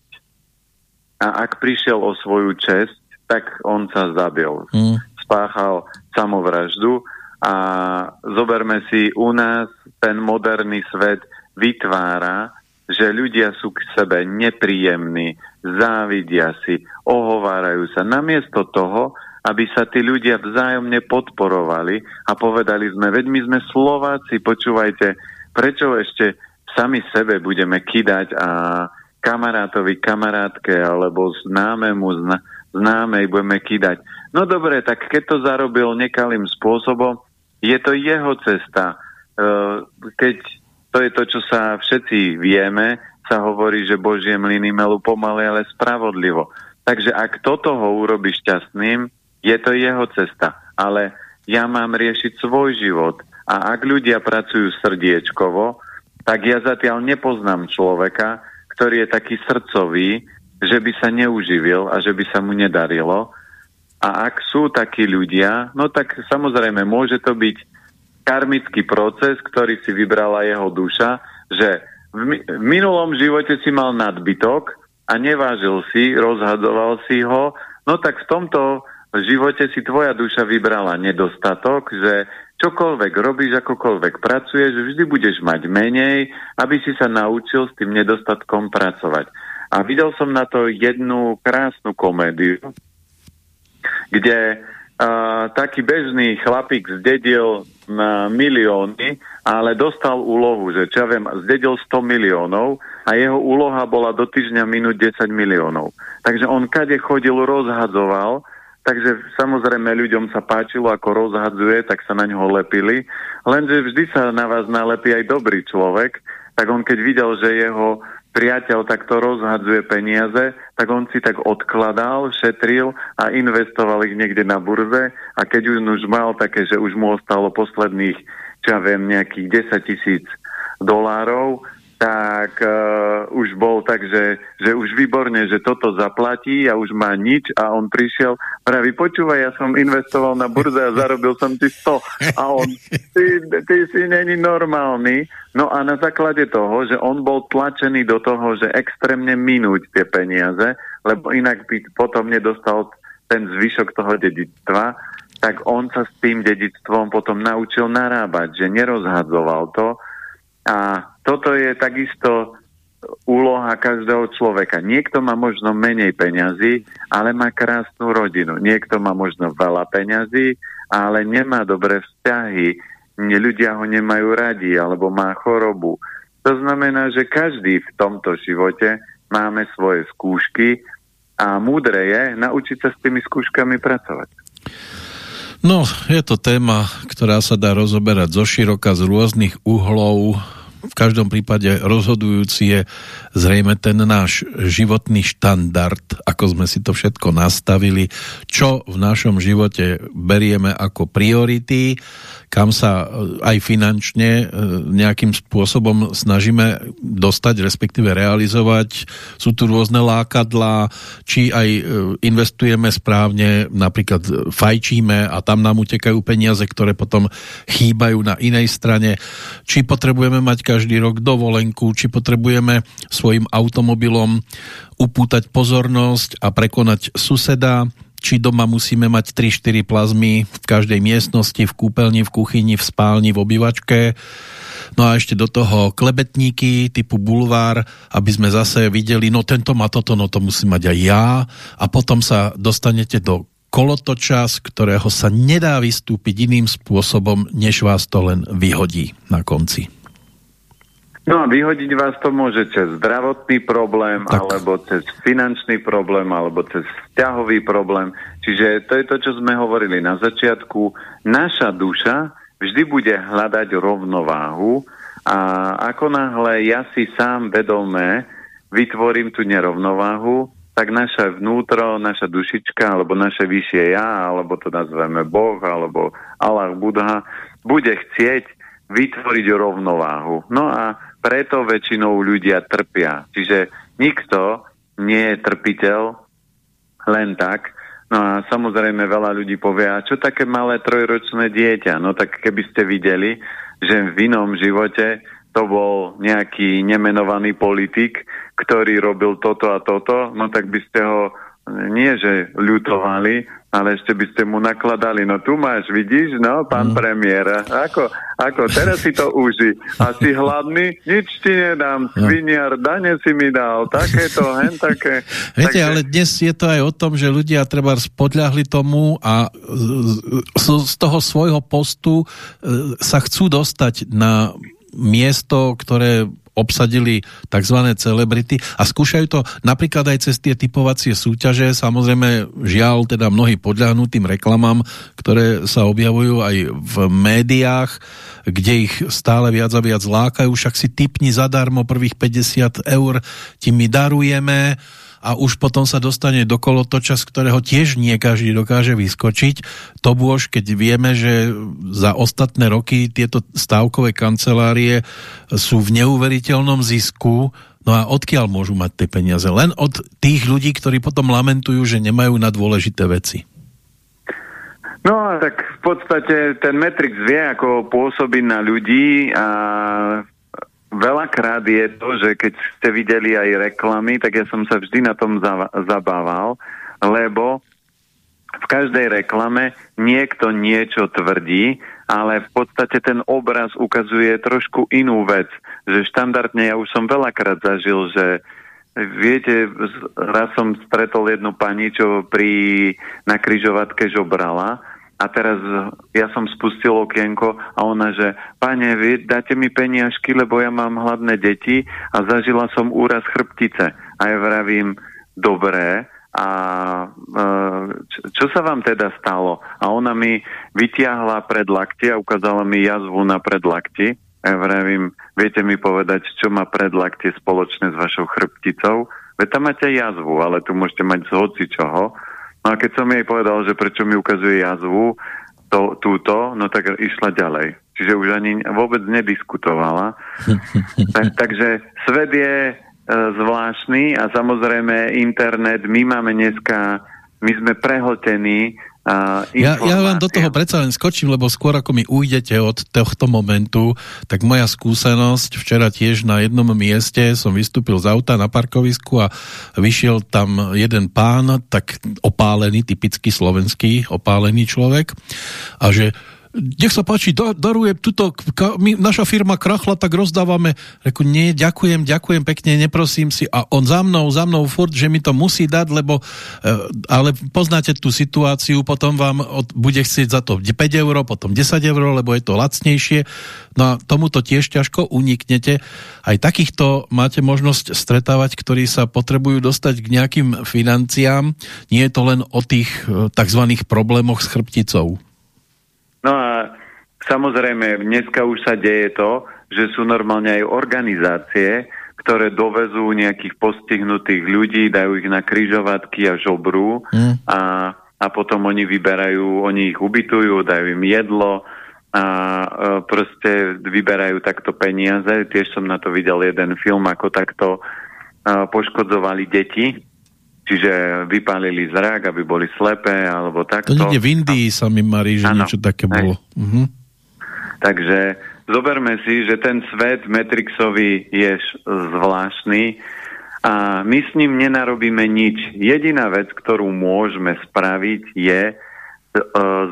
S2: A ak prišiel o svoju čest, tak on sa zabil. Mm. Spáchal samovraždu a zoberme si, u nás ten moderný svet vytvára že ľudia sú k sebe nepríjemní, závidia si, ohovárajú sa. Namiesto toho, aby sa tí ľudia vzájomne podporovali a povedali sme, veď my sme Slováci, počúvajte, prečo ešte sami sebe budeme kidať a kamarátovi, kamarátke alebo známemu, zna, známej budeme kidať. No dobre, tak keď to zarobil nekalým spôsobom, je to jeho cesta. Uh, keď to je to, čo sa všetci vieme, sa hovorí, že Božie mlyny melú pomaly, ale spravodlivo. Takže ak toto ho urobí šťastným, je to jeho cesta. Ale ja mám riešiť svoj život. A ak ľudia pracujú srdiečkovo, tak ja zatiaľ nepoznám človeka, ktorý je taký srdcový, že by sa neuživil a že by sa mu nedarilo. A ak sú takí ľudia, no tak samozrejme môže to byť karmický proces, ktorý si vybrala jeho duša, že v, mi- v minulom živote si mal nadbytok a nevážil si, rozhadoval si ho, no tak v tomto živote si tvoja duša vybrala nedostatok, že čokoľvek robíš, akokoľvek pracuješ, vždy budeš mať menej, aby si sa naučil s tým nedostatkom pracovať. A videl som na to jednu krásnu komédiu, kde uh, taký bežný chlapík zdedil na milióny, ale dostal úlohu, že čo ja viem, zdedil 100 miliónov a jeho úloha bola do týždňa minúť 10 miliónov. Takže on kade chodil, rozhadzoval, takže samozrejme ľuďom sa páčilo, ako rozhadzuje, tak sa na ňo lepili, lenže vždy sa na vás nalepí aj dobrý človek, tak on keď videl, že jeho priateľ takto rozhadzuje peniaze, tak on si tak odkladal, šetril a investoval ich niekde na burze. A keď už, už mal také, že už mu ostalo posledných, čo ja viem, nejakých 10 tisíc dolárov, tak uh, už bol tak, že, že už výborne, že toto zaplatí a už má nič a on prišiel, praví, počúvaj, ja som investoval na burze a zarobil som ti 100 a on, ty, ty si není normálny. No a na základe toho, že on bol tlačený do toho, že extrémne minúť tie peniaze, lebo inak by potom nedostal ten zvyšok toho dedictva, tak on sa s tým dedictvom potom naučil narábať, že nerozhadzoval to, a toto je takisto úloha každého človeka. Niekto má možno menej peňazí, ale má krásnu rodinu. Niekto má možno veľa peňazí, ale nemá dobré vzťahy. Ľudia ho nemajú radi, alebo má chorobu. To znamená, že každý v tomto živote máme svoje skúšky a múdre je naučiť sa s tými skúškami pracovať.
S1: No, je to téma, ktorá sa dá rozoberať zo široka, z rôznych uhlov. V každom prípade rozhodujúci je zrejme ten náš životný štandard, ako sme si to všetko nastavili, čo v našom živote berieme ako priority. Kam sa e, aj finančne e, nejakým spôsobom snažíme dostať, respektíve realizovať. Sú tu rôzne lákadlá, či aj e, investujeme správne, napríklad fajčíme a tam nám utekajú peniaze, ktoré potom chýbajú na inej strane. Či potrebujeme mať každý rok dovolenku, či potrebujeme svojim automobilom upútať pozornosť a prekonať suseda, či doma musíme mať 3-4 plazmy v každej miestnosti, v kúpeľni, v kuchyni, v spálni, v obývačke. No a ešte do toho klebetníky typu bulvár, aby sme zase videli, no tento má toto, no to musím mať aj ja. A potom sa dostanete do kolotoča, z ktorého sa nedá vystúpiť iným spôsobom, než vás to len vyhodí na konci.
S2: No a vyhodiť vás to môže cez zdravotný problém, tak. alebo cez finančný problém, alebo cez vzťahový problém. Čiže to je to, čo sme hovorili na začiatku. Naša duša vždy bude hľadať rovnováhu a ako náhle ja si sám vedome vytvorím tú nerovnováhu, tak naše vnútro, naša dušička, alebo naše vyššie ja, alebo to nazveme Boh, alebo Allah, Budha, bude chcieť vytvoriť rovnováhu. No a preto väčšinou ľudia trpia. Čiže nikto nie je trpiteľ len tak. No a samozrejme veľa ľudí povie, a čo také malé trojročné dieťa? No tak keby ste videli, že v inom živote to bol nejaký nemenovaný politik, ktorý robil toto a toto, no tak by ste ho nie že ľutovali, ale ešte by ste mu nakladali. No tu máš, vidíš, no, pán mm. premiér, ako, ako, teraz si to uži. A si hladný, nič ti nedám, no. sviniar, dane si mi dal, takéto, hen také.
S1: Viete, Takže... ale dnes je to aj o tom, že ľudia treba spodľahli tomu a z toho svojho postu e, sa chcú dostať na miesto, ktoré obsadili tzv. celebrity a skúšajú to napríklad aj cez tie typovacie súťaže. Samozrejme, žiaľ, teda mnohí podľahnú reklamám, ktoré sa objavujú aj v médiách, kde ich stále viac a viac lákajú. Však si typni zadarmo prvých 50 eur, ti my darujeme a už potom sa dostane do kolotoča, z ktorého tiež nie každý dokáže vyskočiť. To bôž, keď vieme, že za ostatné roky tieto stávkové kancelárie sú v neuveriteľnom zisku, no a odkiaľ môžu mať tie peniaze? Len od tých ľudí, ktorí potom lamentujú, že nemajú na dôležité veci.
S2: No, tak v podstate ten Matrix vie, ako pôsobiť na ľudí a veľakrát je to, že keď ste videli aj reklamy, tak ja som sa vždy na tom zabával, lebo v každej reklame niekto niečo tvrdí, ale v podstate ten obraz ukazuje trošku inú vec. Že štandardne ja už som veľakrát zažil, že viete, raz som stretol jednu pani, čo pri, na kryžovatke žobrala a teraz ja som spustil okienko a ona, že pane, vy dáte mi peniažky, lebo ja mám hladné deti a zažila som úraz chrbtice. A ja vravím, dobré, a e, čo sa vám teda stalo? A ona mi vytiahla pred lakti a ukázala mi jazvu na predlakti. A ja vravím, viete mi povedať, čo má predlaktie spoločné s vašou chrbticou? Veď tam máte jazvu, ale tu môžete mať z hoci čoho. No a keď som jej povedal, že prečo mi ukazuje jazvu, to, túto, no tak išla ďalej. Čiže už ani vôbec nediskutovala. [laughs] tak, takže svet je e, zvláštny a samozrejme internet, my máme dneska, my sme prehltení Uh,
S1: ja, ja vám do toho predsa len skočím, lebo skôr ako mi ujdete od tohto momentu, tak moja skúsenosť, včera tiež na jednom mieste som vystúpil z auta na parkovisku a vyšiel tam jeden pán, tak opálený, typicky slovenský opálený človek a že nech sa páči, daruje tuto, my, naša firma krachla, tak rozdávame. Reku, nie, ďakujem, ďakujem pekne, neprosím si. A on za mnou, za mnou furt, že mi to musí dať, lebo, e, ale poznáte tú situáciu, potom vám od, bude chcieť za to 5 eur, potom 10 eur, lebo je to lacnejšie. No a tomuto tiež ťažko uniknete. Aj takýchto máte možnosť stretávať, ktorí sa potrebujú dostať k nejakým financiám. Nie je to len o tých e, tzv. problémoch s chrbticou.
S2: A samozrejme, dneska už sa deje to, že sú normálne aj organizácie, ktoré dovezú nejakých postihnutých ľudí, dajú ich na kryžovatky a žobru mm. a, a potom oni vyberajú, oni ich ubytujú, dajú im jedlo a e, proste vyberajú takto peniaze. Tiež som na to videl jeden film, ako takto e, poškodzovali deti, čiže vypálili zrak, aby boli slepé, alebo takto.
S1: To niekde v Indii sa mi marí, že ano, niečo také bolo. Uh-huh.
S2: Takže zoberme si, že ten svet Matrixový je zvláštny a my s ním nenarobíme nič. Jediná vec, ktorú môžeme spraviť, je uh,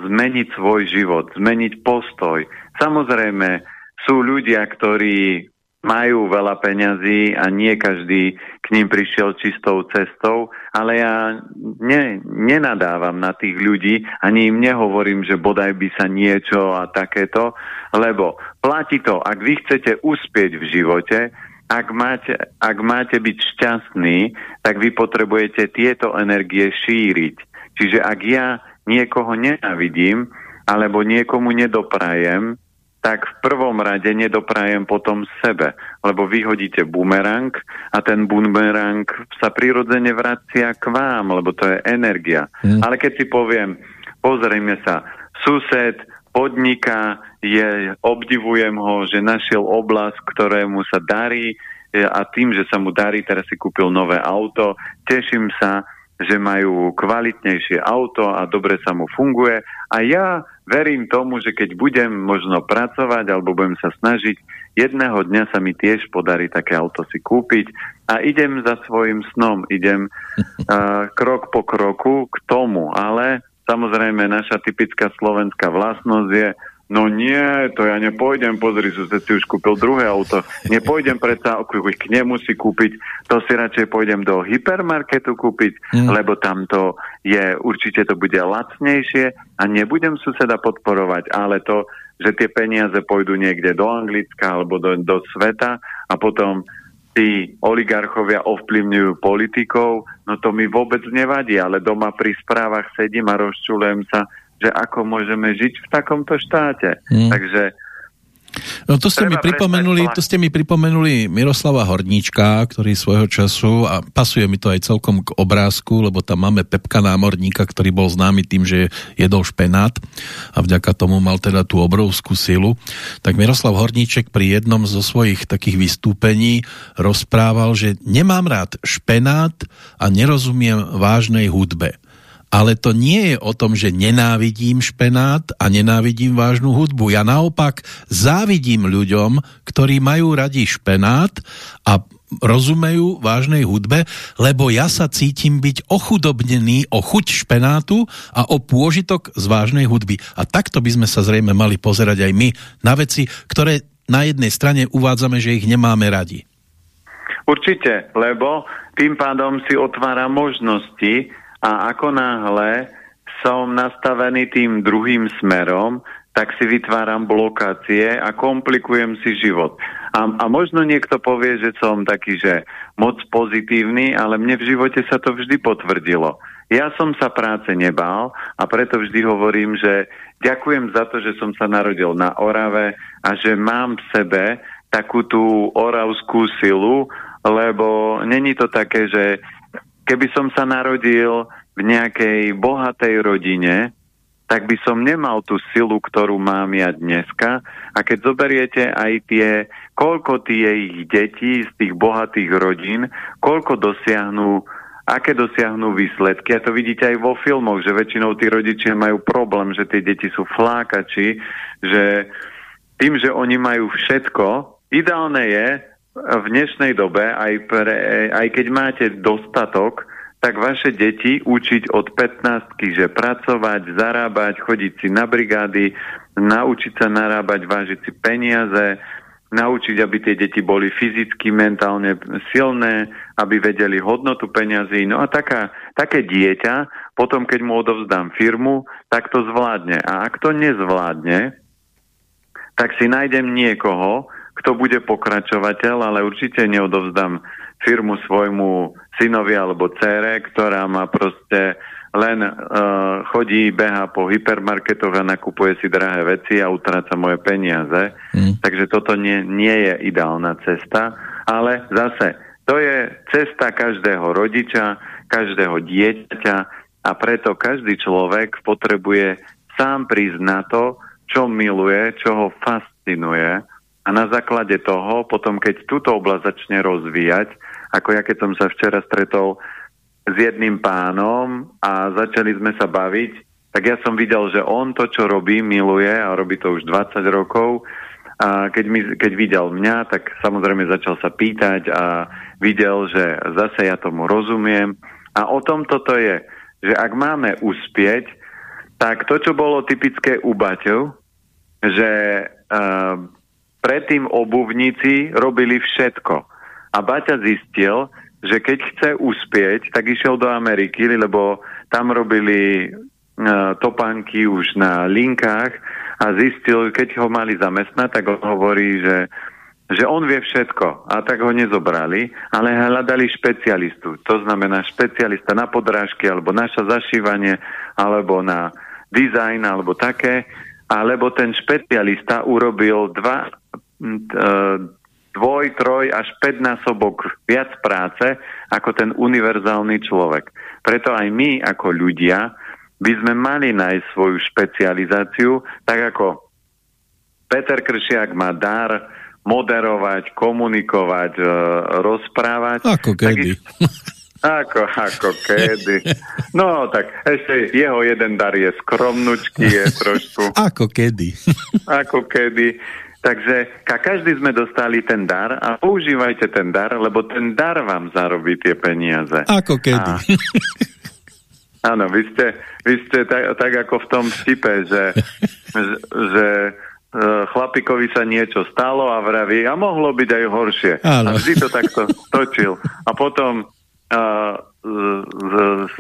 S2: zmeniť svoj život, zmeniť postoj. Samozrejme, sú ľudia, ktorí majú veľa peňazí a nie každý k ním prišiel čistou cestou, ale ja ne, nenadávam na tých ľudí, ani im nehovorím, že bodaj by sa niečo a takéto, lebo platí to, ak vy chcete uspieť v živote, ak máte, ak máte byť šťastný, tak vy potrebujete tieto energie šíriť. Čiže ak ja niekoho nenavidím, alebo niekomu nedoprajem, tak v prvom rade nedoprajem potom sebe, lebo vyhodíte bumerang a ten bumerang sa prirodzene vracia k vám, lebo to je energia. Hmm. Ale keď si poviem, pozrime sa, sused podniká, je, obdivujem ho, že našiel oblasť, ktorému sa darí a tým, že sa mu darí, teraz si kúpil nové auto, teším sa, že majú kvalitnejšie auto a dobre sa mu funguje a ja verím tomu, že keď budem možno pracovať alebo budem sa snažiť, jedného dňa sa mi tiež podarí také auto si kúpiť a idem za svojim snom, idem [laughs] uh, krok po kroku k tomu, ale samozrejme naša typická slovenská vlastnosť je, No nie, to ja nepôjdem, pozri, sused si už kúpil druhé auto. Nepôjdem predsa k nemu si kúpiť, to si radšej pôjdem do hypermarketu kúpiť, mm. lebo tam to je, určite to bude lacnejšie a nebudem suseda podporovať, ale to, že tie peniaze pôjdu niekde do Anglicka alebo do, do sveta a potom tí oligarchovia ovplyvňujú politikov, no to mi vôbec nevadí, ale doma pri správach sedím a rozčulujem sa, že ako môžeme žiť v takomto štáte. Hmm. Takže
S1: No to ste, mi pripomenuli, to ste mi pripomenuli Miroslava Horníčka, ktorý svojho času, a pasuje mi to aj celkom k obrázku, lebo tam máme Pepka námorníka, ktorý bol známy tým, že jedol špenát a vďaka tomu mal teda tú obrovskú silu. Tak Miroslav Horníček pri jednom zo svojich takých vystúpení rozprával, že nemám rád špenát a nerozumiem vážnej hudbe ale to nie je o tom, že nenávidím špenát a nenávidím vážnu hudbu. Ja naopak závidím ľuďom, ktorí majú radi špenát a rozumejú vážnej hudbe, lebo ja sa cítim byť ochudobnený o chuť špenátu a o pôžitok z vážnej hudby. A takto by sme sa zrejme mali pozerať aj my na veci, ktoré na jednej strane uvádzame, že ich nemáme radi.
S2: Určite, lebo tým pádom si otvára možnosti, a ako náhle som nastavený tým druhým smerom, tak si vytváram blokácie a komplikujem si život. A, a možno niekto povie, že som taký, že moc pozitívny, ale mne v živote sa to vždy potvrdilo. Ja som sa práce nebál a preto vždy hovorím, že ďakujem za to, že som sa narodil na Orave a že mám v sebe takú tú oravskú silu, lebo není to také, že keby som sa narodil v nejakej bohatej rodine, tak by som nemal tú silu, ktorú mám ja dneska. A keď zoberiete aj tie, koľko tie ich detí z tých bohatých rodín, koľko dosiahnu, aké dosiahnu výsledky. A to vidíte aj vo filmoch, že väčšinou tí rodičia majú problém, že tie deti sú flákači, že tým, že oni majú všetko, ideálne je v dnešnej dobe, aj, pre, aj keď máte dostatok, tak vaše deti učiť od 15 že pracovať, zarábať, chodiť si na brigády, naučiť sa narábať, vážiť si peniaze, naučiť, aby tie deti boli fyzicky, mentálne silné, aby vedeli hodnotu peňazí. No a taká, také dieťa, potom keď mu odovzdám firmu, tak to zvládne. A ak to nezvládne, tak si nájdem niekoho, kto bude pokračovateľ, ale určite neodovzdám firmu svojmu synovi alebo cére, ktorá má proste len uh, chodí, beha po hypermarketoch a nakupuje si drahé veci a utráca moje peniaze. Mm. Takže toto nie, nie je ideálna cesta, ale zase to je cesta každého rodiča, každého dieťaťa a preto každý človek potrebuje sám prísť na to, čo miluje, čo ho fascinuje a na základe toho, potom keď túto oblasť začne rozvíjať, ako ja keď som sa včera stretol s jedným pánom a začali sme sa baviť, tak ja som videl, že on to, čo robí, miluje a robí to už 20 rokov. A keď, mi, keď videl mňa, tak samozrejme začal sa pýtať a videl, že zase ja tomu rozumiem. A o tom toto je, že ak máme uspieť, tak to, čo bolo typické u Baťov, že uh, predtým obuvníci robili všetko. A Baťa zistil, že keď chce uspieť, tak išiel do Ameriky, lebo tam robili uh, topánky už na linkách a zistil, keď ho mali zamestnať, tak on hovorí, že, že on vie všetko. A tak ho nezobrali, ale hľadali špecialistu. To znamená špecialista na podrážky, alebo naša zašívanie, alebo na dizajn, alebo také. Alebo ten špecialista urobil dva, dvoj, troj až 5 násobok viac práce ako ten univerzálny človek. Preto aj my ako ľudia by sme mali nájsť svoju špecializáciu, tak ako Peter Kršiak má dar moderovať, komunikovať, e, rozprávať.
S1: Ako kedy. [laughs]
S2: Ako, ako kedy. [laughs] No, tak ešte jeho jeden dar je skromnučky, je [laughs] trošku.
S1: Ako kedy. [laughs]
S2: Ako kedy. Takže ka, každý sme dostali ten dar a používajte ten dar, lebo ten dar vám zarobí tie peniaze.
S1: Ako kedy. A,
S2: áno, vy ste, vy ste tak, tak ako v tom vtipe, že, že, že uh, chlapikovi sa niečo stalo a vraví, a mohlo byť aj horšie. Áno. A vždy to takto [laughs] točil. A potom uh,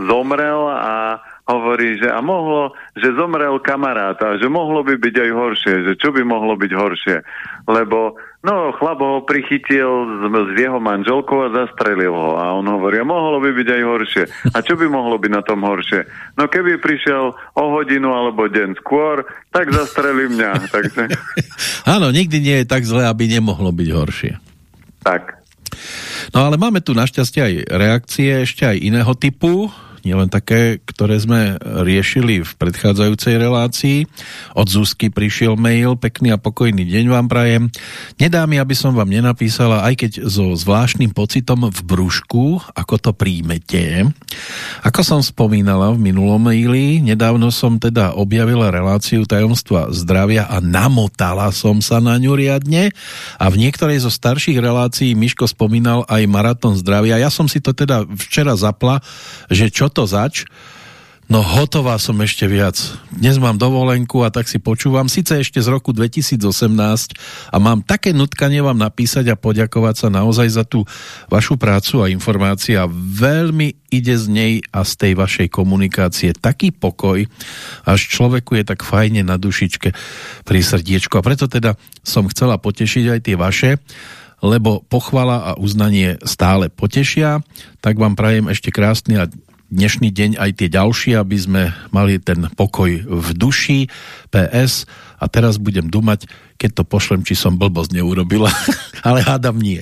S2: zomrel a hovorí, že a mohlo, že zomrel kamarát a že mohlo by byť aj horšie, že čo by mohlo byť horšie, lebo no chlap ho prichytil s, s jeho manželkou a zastrelil ho a on hovorí, a mohlo by byť aj horšie. A čo by mohlo byť na tom horšie? No keby prišiel o hodinu alebo deň skôr, tak zastrelí mňa. Takže... [laughs]
S1: Áno, nikdy nie je tak zle, aby nemohlo byť horšie.
S2: Tak.
S1: No ale máme tu našťastie aj reakcie ešte aj iného typu nielen také, ktoré sme riešili v predchádzajúcej relácii. Od Zuzky prišiel mail, pekný a pokojný deň vám prajem. Nedá mi, aby som vám nenapísala, aj keď so zvláštnym pocitom v brúšku, ako to príjmete. Ako som spomínala v minulom maili, nedávno som teda objavila reláciu tajomstva zdravia a namotala som sa na ňu riadne a v niektorej zo starších relácií Miško spomínal aj maratón zdravia. Ja som si to teda včera zapla, že čo to zač. No hotová som ešte viac. Dnes mám dovolenku a tak si počúvam, síce ešte z roku 2018 a mám také nutkanie vám napísať a poďakovať sa naozaj za tú vašu prácu a informácia. Veľmi ide z nej a z tej vašej komunikácie taký pokoj, až človeku je tak fajne na dušičke pri srdiečku. A preto teda som chcela potešiť aj tie vaše lebo pochvala a uznanie stále potešia. Tak vám prajem ešte krásny a dnešný deň aj tie ďalšie, aby sme mali ten pokoj v duši, PS a teraz budem dumať, keď to pošlem, či som blbosť neurobila, [laughs] ale hádam nie.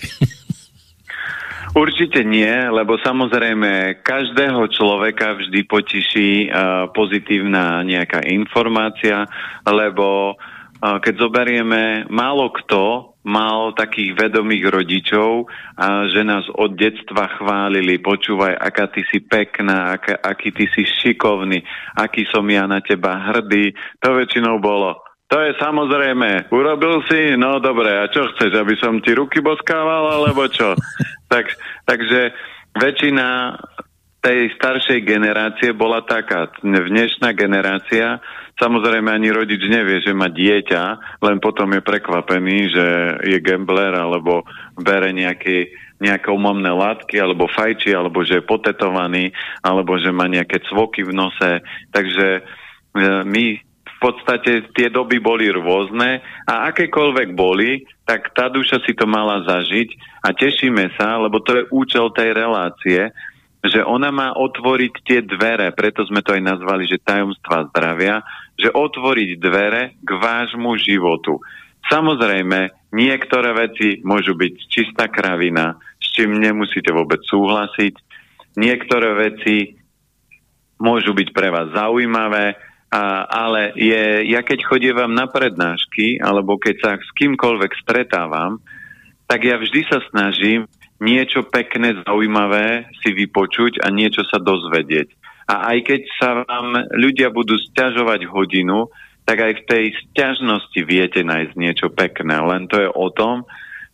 S2: Určite nie, lebo samozrejme každého človeka vždy potiší uh, pozitívna nejaká informácia, lebo uh, keď zoberieme, málo kto mal takých vedomých rodičov, a že nás od detstva chválili, počúvaj, aká ty si pekná, aká, aký ty si šikovný, aký som ja na teba hrdý. To väčšinou bolo. To je samozrejme, urobil si, no dobre, a čo chceš, aby som ti ruky boskával, alebo čo? [laughs] tak, takže väčšina tej staršej generácie bola taká. Dnešná generácia Samozrejme ani rodič nevie, že má dieťa, len potom je prekvapený, že je gambler alebo bere nejaké, nejaké umomné látky, alebo fajči, alebo že je potetovaný, alebo že má nejaké cvoky v nose. Takže e, my v podstate tie doby boli rôzne a akékoľvek boli, tak tá duša si to mala zažiť a tešíme sa, lebo to je účel tej relácie, že ona má otvoriť tie dvere, preto sme to aj nazvali, že tajomstva zdravia, že otvoriť dvere k vášmu životu. Samozrejme, niektoré veci môžu byť čistá kravina, s čím nemusíte vôbec súhlasiť. Niektoré veci môžu byť pre vás zaujímavé, A, ale je, ja keď chodievam na prednášky, alebo keď sa s kýmkoľvek stretávam, tak ja vždy sa snažím niečo pekné, zaujímavé si vypočuť a niečo sa dozvedieť. A aj keď sa vám ľudia budú stiažovať hodinu, tak aj v tej stiažnosti viete nájsť niečo pekné. Len to je o tom,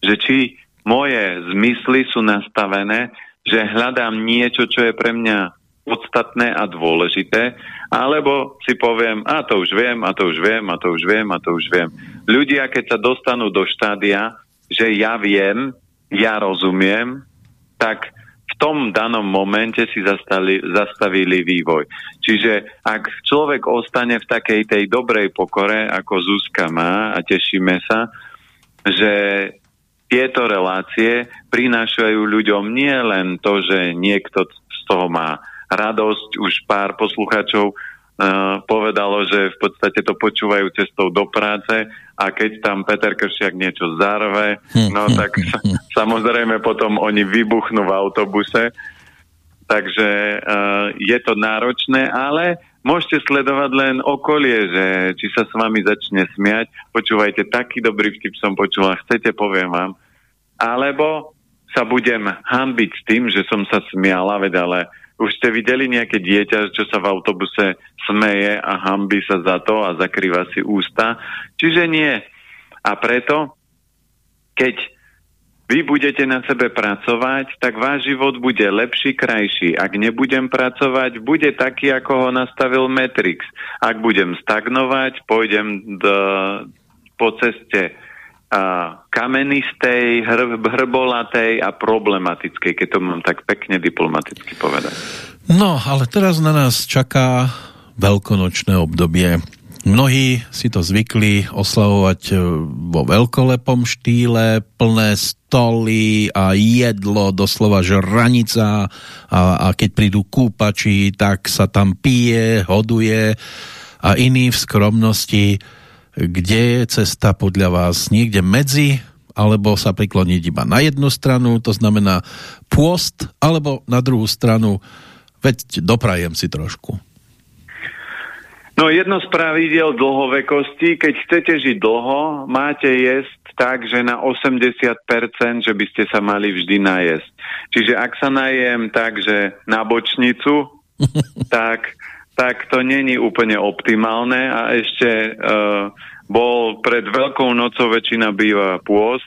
S2: že či moje zmysly sú nastavené, že hľadám niečo, čo je pre mňa podstatné a dôležité, alebo si poviem, a to už viem, a to už viem, a to už viem, a to už viem. Ľudia, keď sa dostanú do štádia, že ja viem, ja rozumiem, tak v tom danom momente si zastali, zastavili vývoj. Čiže ak človek ostane v takej tej dobrej pokore, ako Zuzka má, a tešíme sa, že tieto relácie prinášajú ľuďom nie len to, že niekto z toho má radosť. Už pár posluchačov povedalo, že v podstate to počúvajú cestou do práce a keď tam Peter Kršiak niečo zarve, no tak sa, [laughs] samozrejme potom oni vybuchnú v autobuse. Takže uh, je to náročné, ale môžete sledovať len okolie, že či sa s vami začne smiať. Počúvajte, taký dobrý vtip som počula, chcete, poviem vám. Alebo sa budem hambiť s tým, že som sa smiala, veď ale už ste videli nejaké dieťa, čo sa v autobuse smeje a hambi sa za to a zakrýva si ústa? Čiže nie. A preto, keď vy budete na sebe pracovať, tak váš život bude lepší, krajší. Ak nebudem pracovať, bude taký, ako ho nastavil Matrix. Ak budem stagnovať, pôjdem do, po ceste kamenistej, hr- hrbolatej a problematickej, keď to mám tak pekne diplomaticky povedať.
S1: No, ale teraz na nás čaká veľkonočné obdobie. Mnohí si to zvykli oslavovať e, vo veľkolepom štýle, plné stoly a jedlo, doslova žranica a, a keď prídu kúpači, tak sa tam pije, hoduje a iní v skromnosti kde je cesta podľa vás niekde medzi, alebo sa prikloniť iba na jednu stranu, to znamená pôst, alebo na druhú stranu, veď doprajem si trošku.
S2: No jedno z pravidel dlhovekosti, keď chcete žiť dlho, máte jesť tak, že na 80%, že by ste sa mali vždy najesť. Čiže ak sa najem tak, že na bočnicu, [laughs] tak tak to není úplne optimálne a ešte uh, bol pred Veľkou nocou väčšina býva pôst,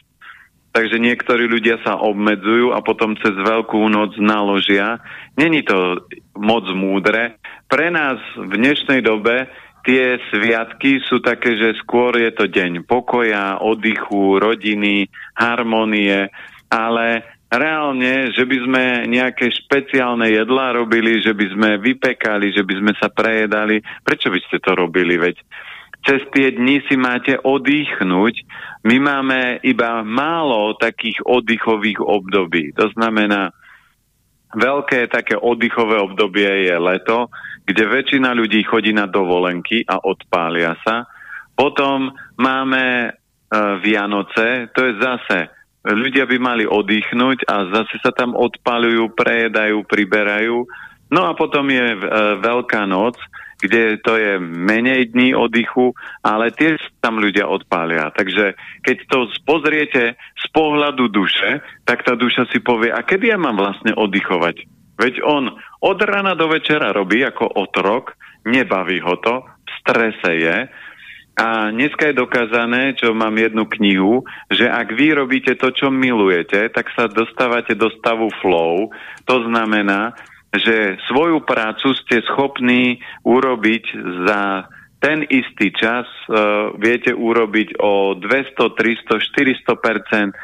S2: takže niektorí ľudia sa obmedzujú a potom cez Veľkú noc naložia. Není to moc múdre. Pre nás v dnešnej dobe tie sviatky sú také, že skôr je to deň pokoja, oddychu, rodiny, harmonie, ale reálne, že by sme nejaké špeciálne jedlá robili, že by sme vypekali, že by sme sa prejedali. Prečo by ste to robili? Veď cez tie dni si máte oddychnúť. My máme iba málo takých oddychových období. To znamená, veľké také oddychové obdobie je leto, kde väčšina ľudí chodí na dovolenky a odpália sa. Potom máme e, Vianoce, to je zase ľudia by mali oddychnúť a zase sa tam odpalujú, prejedajú, priberajú. No a potom je e, Veľká noc, kde to je menej dní oddychu, ale tiež tam ľudia odpália. Takže keď to pozriete z pohľadu duše, tak tá duša si povie, a kedy ja mám vlastne oddychovať? Veď on od rana do večera robí ako otrok, nebaví ho to, v strese je, a dneska je dokázané, čo mám jednu knihu, že ak vy robíte to, čo milujete, tak sa dostávate do stavu flow. To znamená, že svoju prácu ste schopní urobiť za ten istý čas, uh, viete urobiť o 200, 300, 400%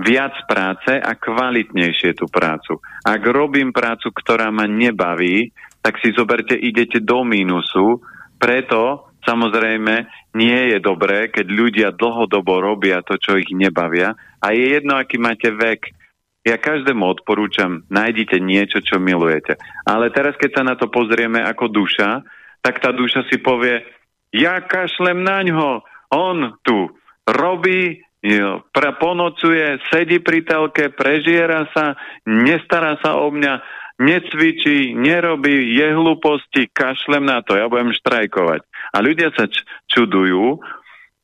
S2: viac práce a kvalitnejšie tú prácu. Ak robím prácu, ktorá ma nebaví, tak si zoberte, idete do mínusu, preto samozrejme nie je dobré, keď ľudia dlhodobo robia to, čo ich nebavia. A je jedno, aký máte vek. Ja každému odporúčam, nájdite niečo, čo milujete. Ale teraz, keď sa na to pozrieme ako duša, tak tá duša si povie, ja kašlem na ňo, on tu robí, jo, ponocuje, sedí pri telke, prežiera sa, nestará sa o mňa, necvičí, nerobí, je hlúposti, kašlem na to, ja budem štrajkovať. A ľudia sa čudujú,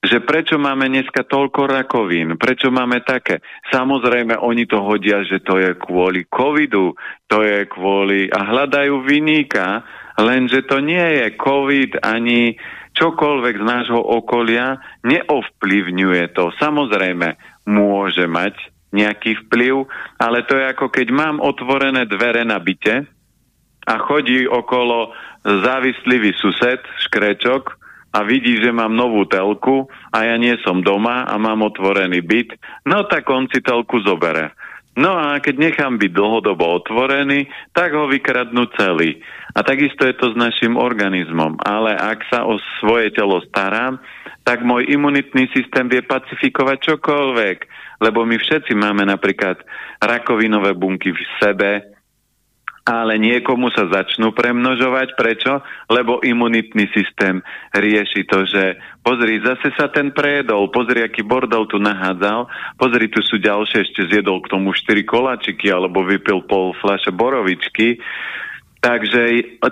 S2: že prečo máme dneska toľko rakovín, prečo máme také. Samozrejme, oni to hodia, že to je kvôli covidu, to je kvôli... a hľadajú vyníka, lenže to nie je covid ani čokoľvek z nášho okolia, neovplyvňuje to. Samozrejme, môže mať nejaký vplyv, ale to je ako keď mám otvorené dvere na byte a chodí okolo závislivý sused, škrečok, a vidí, že mám novú telku a ja nie som doma a mám otvorený byt, no tak on si telku zobere. No a keď nechám byť dlhodobo otvorený, tak ho vykradnú celý. A takisto je to s našim organizmom. Ale ak sa o svoje telo starám, tak môj imunitný systém vie pacifikovať čokoľvek. Lebo my všetci máme napríklad rakovinové bunky v sebe, ale niekomu sa začnú premnožovať. Prečo? Lebo imunitný systém rieši to, že pozri, zase sa ten prejedol, pozri, aký bordel tu nahádzal, pozri, tu sú ďalšie, ešte zjedol k tomu 4 koláčiky alebo vypil pol fľaše borovičky. Takže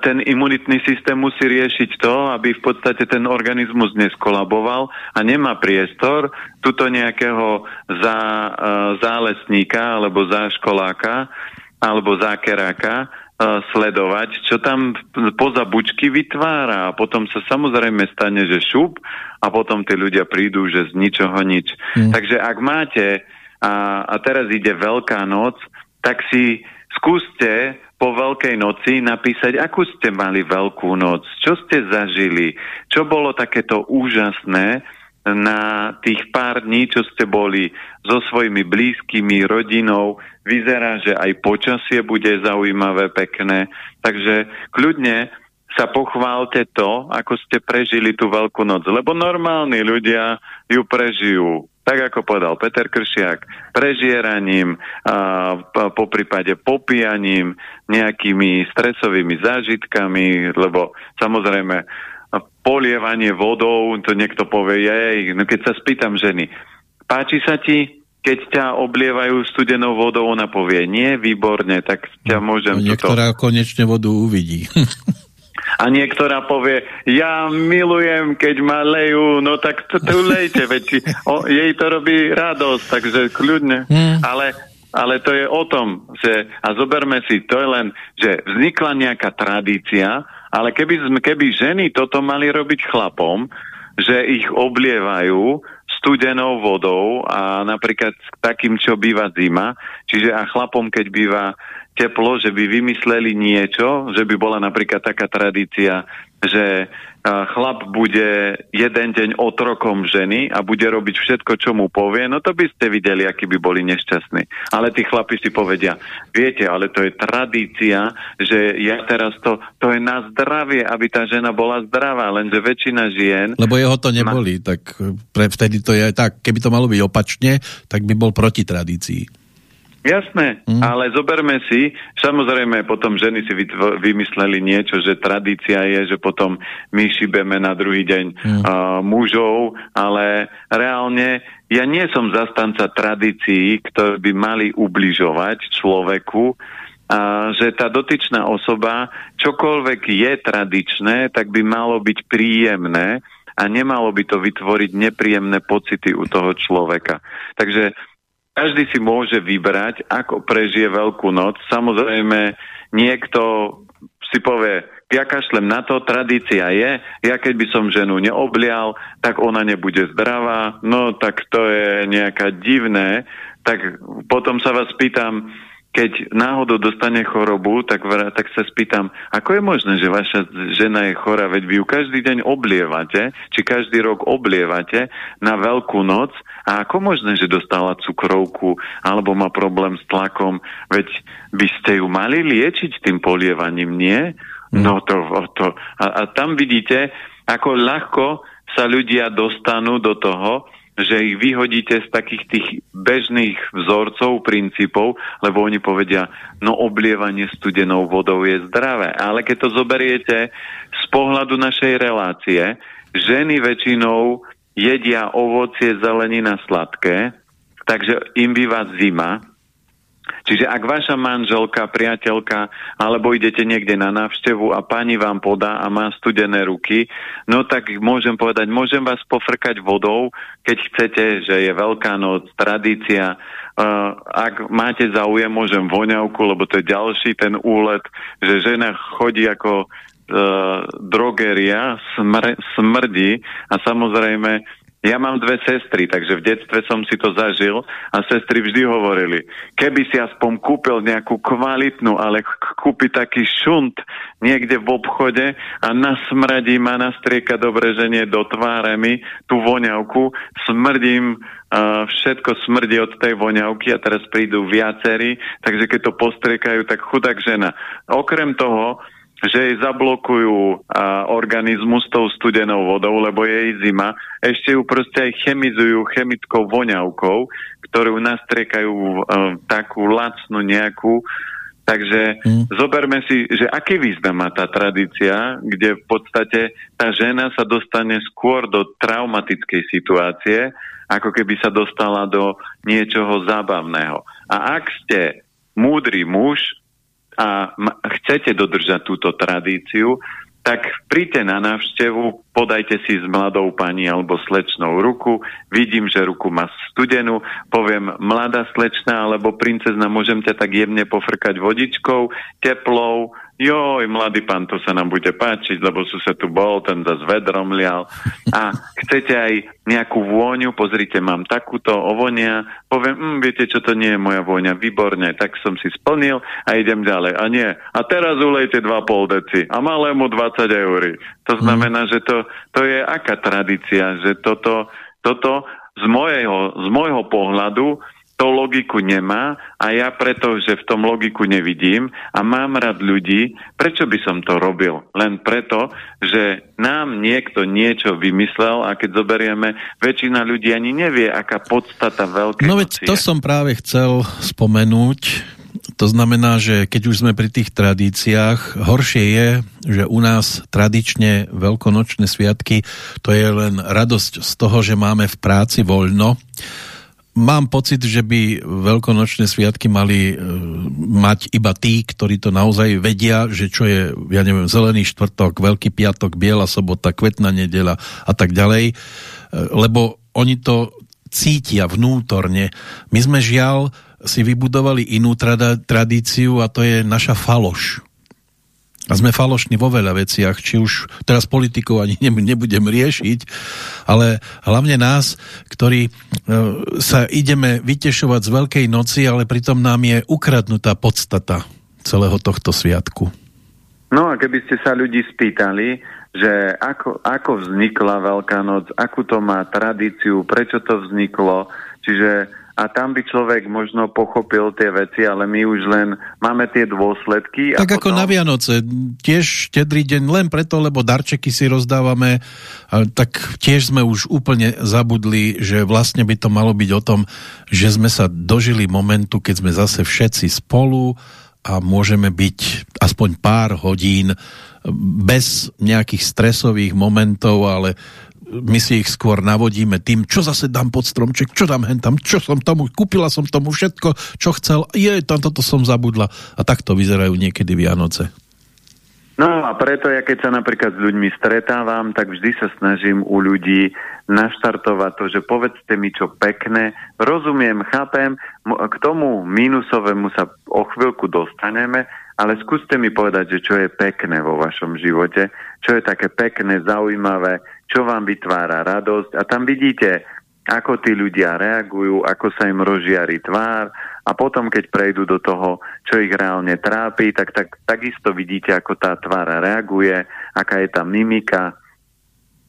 S2: ten imunitný systém musí riešiť to, aby v podstate ten organizmus neskolaboval a nemá priestor tuto nejakého zá, e, zálesníka alebo záškoláka, alebo zákeráka uh, sledovať, čo tam poza bučky vytvára a potom sa samozrejme stane, že šup a potom tí ľudia prídu, že z ničoho nič. Mm. Takže ak máte a, a teraz ide Veľká noc, tak si skúste po Veľkej noci napísať, akú ste mali Veľkú noc, čo ste zažili, čo bolo takéto úžasné, na tých pár dní, čo ste boli so svojimi blízkymi, rodinou. Vyzerá, že aj počasie bude zaujímavé, pekné. Takže kľudne sa pochválte to, ako ste prežili tú veľkú noc. Lebo normálni ľudia ju prežijú. Tak ako povedal Peter Kršiak, prežieraním, a po prípade popíjaním, nejakými stresovými zážitkami, lebo samozrejme polievanie vodou, to niekto povie, jej, no keď sa spýtam ženy, páči sa ti, keď ťa oblievajú studenou vodou, ona povie, nie, výborne, tak ťa no, môžem...
S1: No, niektorá toto... konečne vodu uvidí. [laughs]
S2: A niektorá povie, ja milujem, keď ma lejú, no tak to, to lejte, veď o, jej to robí radosť, takže kľudne. Hmm. Ale, ale to je o tom, že, a zoberme si, to je len, že vznikla nejaká tradícia, ale keby, keby ženy toto mali robiť chlapom, že ich oblievajú studenou vodou a napríklad takým, čo býva zima, čiže a chlapom, keď býva teplo, že by vymysleli niečo, že by bola napríklad taká tradícia, že chlap bude jeden deň otrokom ženy a bude robiť všetko, čo mu povie, no to by ste videli, aký by boli nešťastní. Ale tí chlapi si povedia, viete, ale to je tradícia, že ja teraz to, to je na zdravie, aby tá žena bola zdravá, lenže väčšina žien...
S1: Lebo jeho to neboli, tak pre, vtedy to je tak, keby to malo byť opačne, tak by bol proti tradícii.
S2: Jasné, mm. ale zoberme si, samozrejme potom ženy si vymysleli niečo, že tradícia je, že potom my šibeme na druhý deň mm. uh, mužov, ale reálne ja nie som zastanca tradícií, ktoré by mali ubližovať človeku, a že tá dotyčná osoba, čokoľvek je tradičné, tak by malo byť príjemné a nemalo by to vytvoriť nepríjemné pocity u toho človeka. Takže každý si môže vybrať, ako prežije Veľkú noc. Samozrejme, niekto si povie, ja kašlem na to, tradícia je, ja keď by som ženu neoblial, tak ona nebude zdravá, no tak to je nejaká divné, tak potom sa vás pýtam, keď náhodou dostane chorobu, tak, tak sa spýtam, ako je možné, že vaša žena je chorá, veď vy ju každý deň oblievate, či každý rok oblievate na veľkú noc a ako možné, že dostala cukrovku alebo má problém s tlakom, veď by ste ju mali liečiť tým polievaním, nie? Mm. No to, to a, a tam vidíte, ako ľahko sa ľudia dostanú do toho, že ich vyhodíte z takých tých bežných vzorcov, princípov, lebo oni povedia, no oblievanie studenou vodou je zdravé. Ale keď to zoberiete z pohľadu našej relácie, ženy väčšinou jedia ovocie, zelenina, sladké, takže im býva zima, Čiže ak vaša manželka, priateľka, alebo idete niekde na návštevu a pani vám podá a má studené ruky, no tak môžem povedať, môžem vás pofrkať vodou, keď chcete, že je Veľká noc, tradícia, Uh, ak máte záujem, môžem voňavku, lebo to je ďalší ten úlet, že žena chodí ako drogeria, smr- smrdí a samozrejme ja mám dve sestry, takže v detstve som si to zažil a sestry vždy hovorili, keby si aspoň kúpil nejakú kvalitnú, ale kúpi taký šunt niekde v obchode a nasmradí ma, nastrieka dobre, že do tváre mi tú voňavku, smrdím, uh, všetko smrdí od tej voňavky a teraz prídu viacerí, takže keď to postriekajú, tak chudák žena. Okrem toho, že jej zablokujú a, organizmus tou studenou vodou, lebo je jej zima, ešte ju proste aj chemizujú chemickou voňavkou, ktorú nastriekajú a, takú lacnú nejakú. Takže hmm. zoberme si, že aký význam má tá tradícia, kde v podstate tá žena sa dostane skôr do traumatickej situácie, ako keby sa dostala do niečoho zábavného. A ak ste múdry muž, a chcete dodržať túto tradíciu, tak príďte na návštevu, podajte si s mladou pani alebo slečnou ruku, vidím, že ruku má studenú, poviem mladá slečná alebo princezna, môžem ťa tak jemne pofrkať vodičkou, teplou, joj, mladý pán, to sa nám bude páčiť, lebo sa tu bol, ten zase vedrom lial. A chcete aj nejakú vôňu, pozrite, mám takúto ovonia, poviem, mm, viete čo, to nie je moja vôňa, výborne, tak som si splnil a idem ďalej. A nie, a teraz ulejte 2,5 deci a malému 20 eur. To znamená, že to, to je aká tradícia, že toto, toto z môjho, z môjho pohľadu to logiku nemá a ja preto, že v tom logiku nevidím a mám rád ľudí, prečo by som to robil? Len preto, že nám niekto niečo vymyslel a keď zoberieme, väčšina ľudí ani nevie, aká podstata veľkej
S1: No veď to som práve chcel spomenúť. To znamená, že keď už sme pri tých tradíciách, horšie je, že u nás tradične veľkonočné sviatky, to je len radosť z toho, že máme v práci voľno mám pocit, že by veľkonočné sviatky mali e, mať iba tí, ktorí to naozaj vedia, že čo je, ja neviem, zelený štvrtok, veľký piatok, biela sobota, kvetná nedela a tak ďalej, e, lebo oni to cítia vnútorne. My sme žiaľ si vybudovali inú tradíciu a to je naša faloš a sme falošní vo veľa veciach, či už teraz politikov ani nebudem riešiť, ale hlavne nás, ktorí e, sa ideme vytešovať z Veľkej noci, ale pritom nám je ukradnutá podstata celého tohto sviatku.
S2: No a keby ste sa ľudí spýtali, že ako, ako vznikla Veľká noc, akú to má tradíciu, prečo to vzniklo, čiže a tam by človek možno pochopil tie veci, ale my už len máme tie dôsledky.
S1: Tak a ako potom... na Vianoce, tiež štedrý deň len preto, lebo darčeky si rozdávame, tak tiež sme už úplne zabudli, že vlastne by to malo byť o tom, že sme sa dožili momentu, keď sme zase všetci spolu a môžeme byť aspoň pár hodín bez nejakých stresových momentov, ale my si ich skôr navodíme tým, čo zase dám pod stromček, čo dám hen tam, čo som tomu, kúpila som tomu všetko, čo chcel, je, tam toto som zabudla. A takto vyzerajú niekedy Vianoce.
S2: No a preto ja keď sa napríklad s ľuďmi stretávam, tak vždy sa snažím u ľudí naštartovať to, že povedzte mi čo pekné, rozumiem, chápem, k tomu mínusovému sa o chvíľku dostaneme, ale skúste mi povedať, že čo je pekné vo vašom živote, čo je také pekné, zaujímavé, čo vám vytvára radosť a tam vidíte, ako tí ľudia reagujú, ako sa im rozžiari tvár a potom, keď prejdú do toho, čo ich reálne trápi, tak, tak takisto vidíte, ako tá tvár reaguje, aká je tá mimika.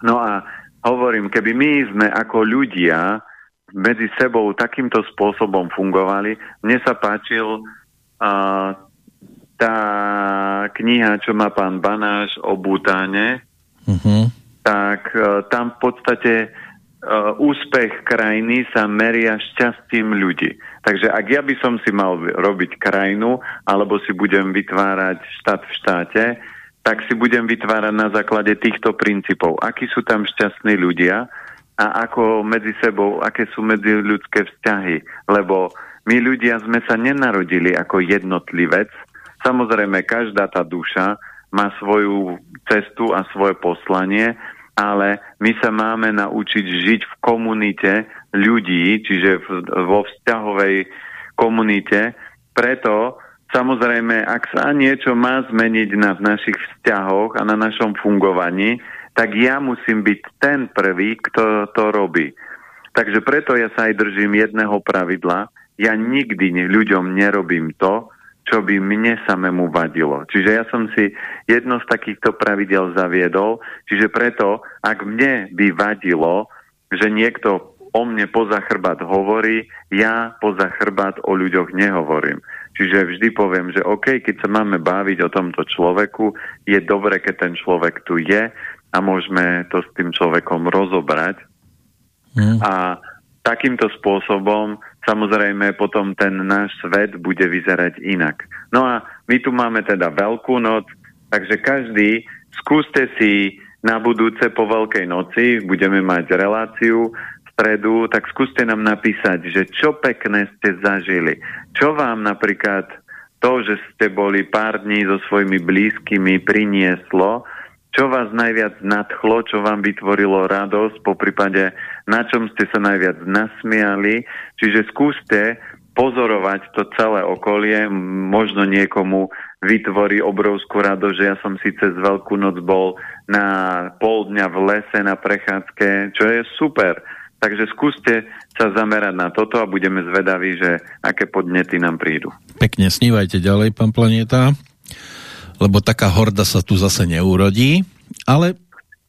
S2: No a hovorím, keby my sme ako ľudia medzi sebou takýmto spôsobom fungovali, mne sa páčil uh, tá kniha, čo má pán Banáš o Butáne, uh-huh. tak uh, tam v podstate uh, úspech krajiny sa meria šťastím ľudí. Takže ak ja by som si mal robiť krajinu, alebo si budem vytvárať štát v štáte, tak si budem vytvárať na základe týchto princípov. Akí sú tam šťastní ľudia a ako medzi sebou, aké sú medzi ľudské vzťahy. Lebo My ľudia sme sa nenarodili ako jednotlivec. Samozrejme, každá tá duša má svoju cestu a svoje poslanie, ale my sa máme naučiť žiť v komunite ľudí, čiže v, vo vzťahovej komunite. Preto samozrejme, ak sa niečo má zmeniť na našich vzťahoch a na našom fungovaní, tak ja musím byť ten prvý, kto to robí. Takže preto ja sa aj držím jedného pravidla. Ja nikdy ľuďom nerobím to, čo by mne samému vadilo. Čiže ja som si jedno z takýchto pravidel zaviedol, čiže preto, ak mne by vadilo, že niekto o mne poza chrbát hovorí, ja poza chrbát o ľuďoch nehovorím. Čiže vždy poviem, že OK, keď sa máme baviť o tomto človeku, je dobre, keď ten človek tu je a môžeme to s tým človekom rozobrať. Mm. A takýmto spôsobom samozrejme potom ten náš svet bude vyzerať inak. No a my tu máme teda Veľkú noc, takže každý skúste si na budúce po Veľkej noci, budeme mať reláciu v stredu, tak skúste nám napísať, že čo pekné ste zažili. Čo vám napríklad to, že ste boli pár dní so svojimi blízkymi prinieslo, čo vás najviac nadchlo, čo vám vytvorilo radosť, po prípade na čom ste sa najviac nasmiali. Čiže skúste pozorovať to celé okolie, možno niekomu vytvorí obrovskú radosť, že ja som si cez Veľkú noc bol na pol dňa v lese na prechádzke, čo je super. Takže skúste sa zamerať na toto a budeme zvedaví, že aké podnety nám prídu.
S1: Pekne snívajte ďalej, pán Planeta lebo taká horda sa tu zase neurodí, ale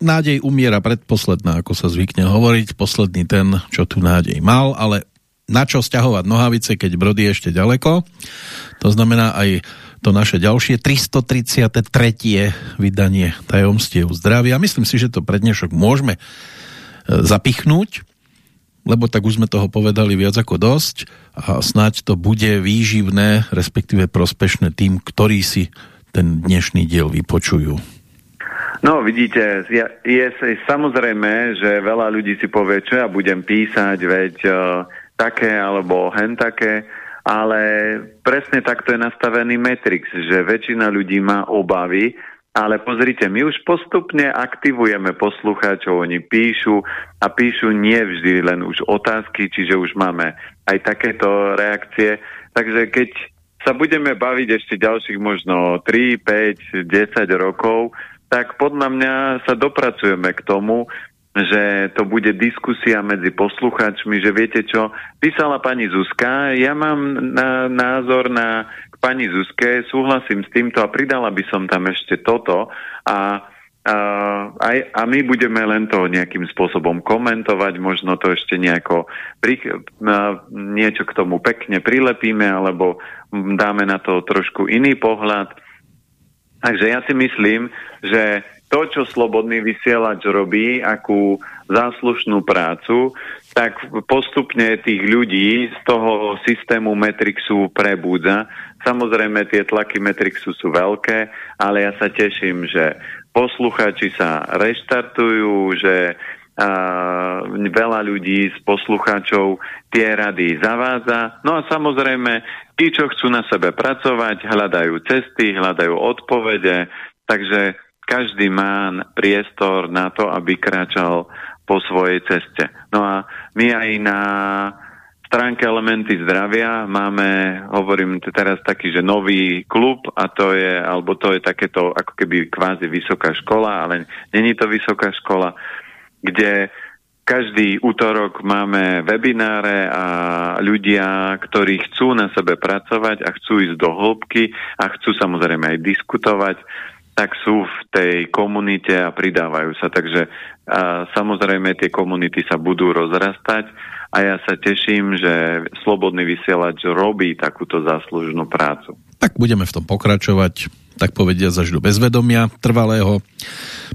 S1: nádej umiera predposledná, ako sa zvykne hovoriť, posledný ten, čo tu nádej mal, ale na čo stiahovať nohavice, keď brody ešte ďaleko. To znamená aj to naše ďalšie 333. vydanie tajomstiev zdravia. Myslím si, že to pre dnešok môžeme e, zapichnúť, lebo tak už sme toho povedali viac ako dosť a snáď to bude výživné, respektíve prospešné tým, ktorí si ten dnešný diel vypočujú?
S2: No, vidíte, je, je, samozrejme, že veľa ľudí si povie, čo ja budem písať, veď uh, také alebo hen také, ale presne takto je nastavený Matrix, že väčšina ľudí má obavy, ale pozrite, my už postupne aktivujeme poslucháčov, oni píšu a píšu nie vždy len už otázky, čiže už máme aj takéto reakcie. Takže keď sa budeme baviť ešte ďalších možno 3, 5, 10 rokov, tak podľa mňa sa dopracujeme k tomu, že to bude diskusia medzi posluchačmi, že viete čo, písala pani Zuzka, ja mám na, názor na k pani Zuzke, súhlasím s týmto a pridala by som tam ešte toto. A a, a my budeme len to nejakým spôsobom komentovať, možno to ešte nejako pri, niečo k tomu pekne prilepíme, alebo dáme na to trošku iný pohľad. Takže ja si myslím, že to, čo Slobodný vysielač robí, akú záslušnú prácu, tak postupne tých ľudí z toho systému Metrixu prebúdza. Samozrejme, tie tlaky Metrixu sú veľké, ale ja sa teším, že poslucháči sa reštartujú, že a veľa ľudí z poslucháčov tie rady zavádza. No a samozrejme, tí, čo chcú na sebe pracovať, hľadajú cesty, hľadajú odpovede, takže každý má priestor na to, aby kráčal po svojej ceste. No a my aj na stránke Elementy zdravia máme, hovorím teraz taký, že nový klub a to je, alebo to je takéto ako keby kvázi vysoká škola, ale není to vysoká škola, kde každý útorok máme webináre a ľudia, ktorí chcú na sebe pracovať a chcú ísť do hĺbky a chcú samozrejme aj diskutovať, tak sú v tej komunite a pridávajú sa. Takže a, samozrejme tie komunity sa budú rozrastať a ja sa teším, že Slobodný vysielač robí takúto záslužnú prácu.
S1: Tak budeme v tom pokračovať, tak povedia až do bezvedomia trvalého.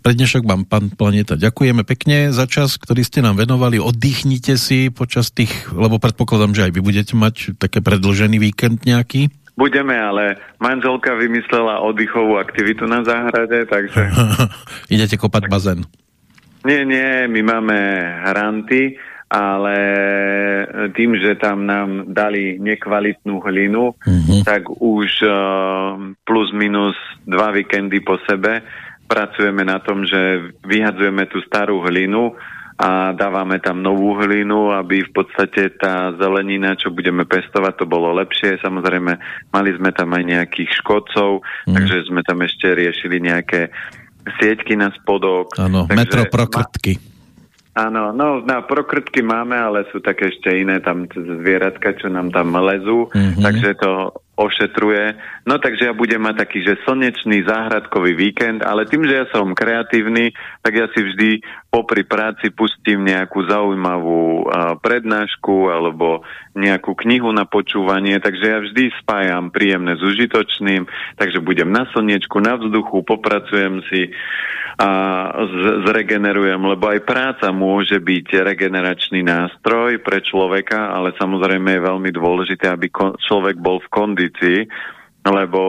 S1: Pre dnešok vám, pán Planeta, ďakujeme pekne za čas, ktorý ste nám venovali. Oddychnite si počas tých, lebo predpokladám, že aj vy budete mať také predlžený víkend nejaký.
S2: Budeme, ale manželka vymyslela oddychovú aktivitu na záhrade, takže... [laughs]
S1: Idete kopať bazén.
S2: Nie, nie, my máme hranty, ale tým, že tam nám dali nekvalitnú hlinu, mm-hmm. tak už uh, plus minus dva víkendy po sebe pracujeme na tom, že vyhadzujeme tú starú hlinu a dávame tam novú hlinu, aby v podstate tá zelenina, čo budeme pestovať, to bolo lepšie. Samozrejme, mali sme tam aj nejakých škodcov, mm. takže sme tam ešte riešili nejaké sieťky na spodok.
S1: Áno, metro prokrtky. Ma-
S2: Áno, no na prokrtky máme, ale sú také ešte iné tam zvieratka, čo nám tam lezú, mm-hmm. takže to ošetruje. No takže ja budem mať taký, že slnečný záhradkový víkend, ale tým, že ja som kreatívny, tak ja si vždy popri práci pustím nejakú zaujímavú uh, prednášku alebo nejakú knihu na počúvanie, takže ja vždy spájam príjemné s užitočným, takže budem na slnečku, na vzduchu, popracujem si a zregenerujem, lebo aj práca môže byť regeneračný nástroj pre človeka, ale samozrejme je veľmi dôležité, aby človek bol v kondícii, lebo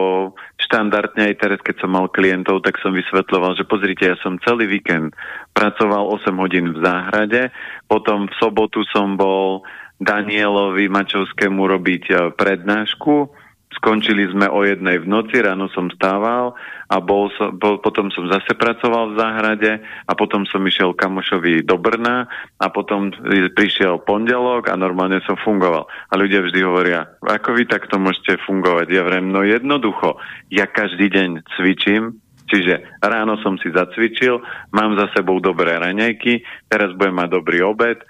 S2: štandardne aj teraz, keď som mal klientov, tak som vysvetľoval, že pozrite, ja som celý víkend pracoval 8 hodín v záhrade, potom v sobotu som bol Danielovi Mačovskému robiť eh, prednášku, Skončili sme o jednej v noci, ráno som stával a bol som, bol, potom som zase pracoval v záhrade a potom som išiel kamošovi do Brna a potom prišiel pondelok a normálne som fungoval. A ľudia vždy hovoria, ako vy takto môžete fungovať? Ja vrem, no jednoducho, ja každý deň cvičím, Čiže ráno som si zacvičil, mám za sebou dobré raňajky, teraz budem mať dobrý obed,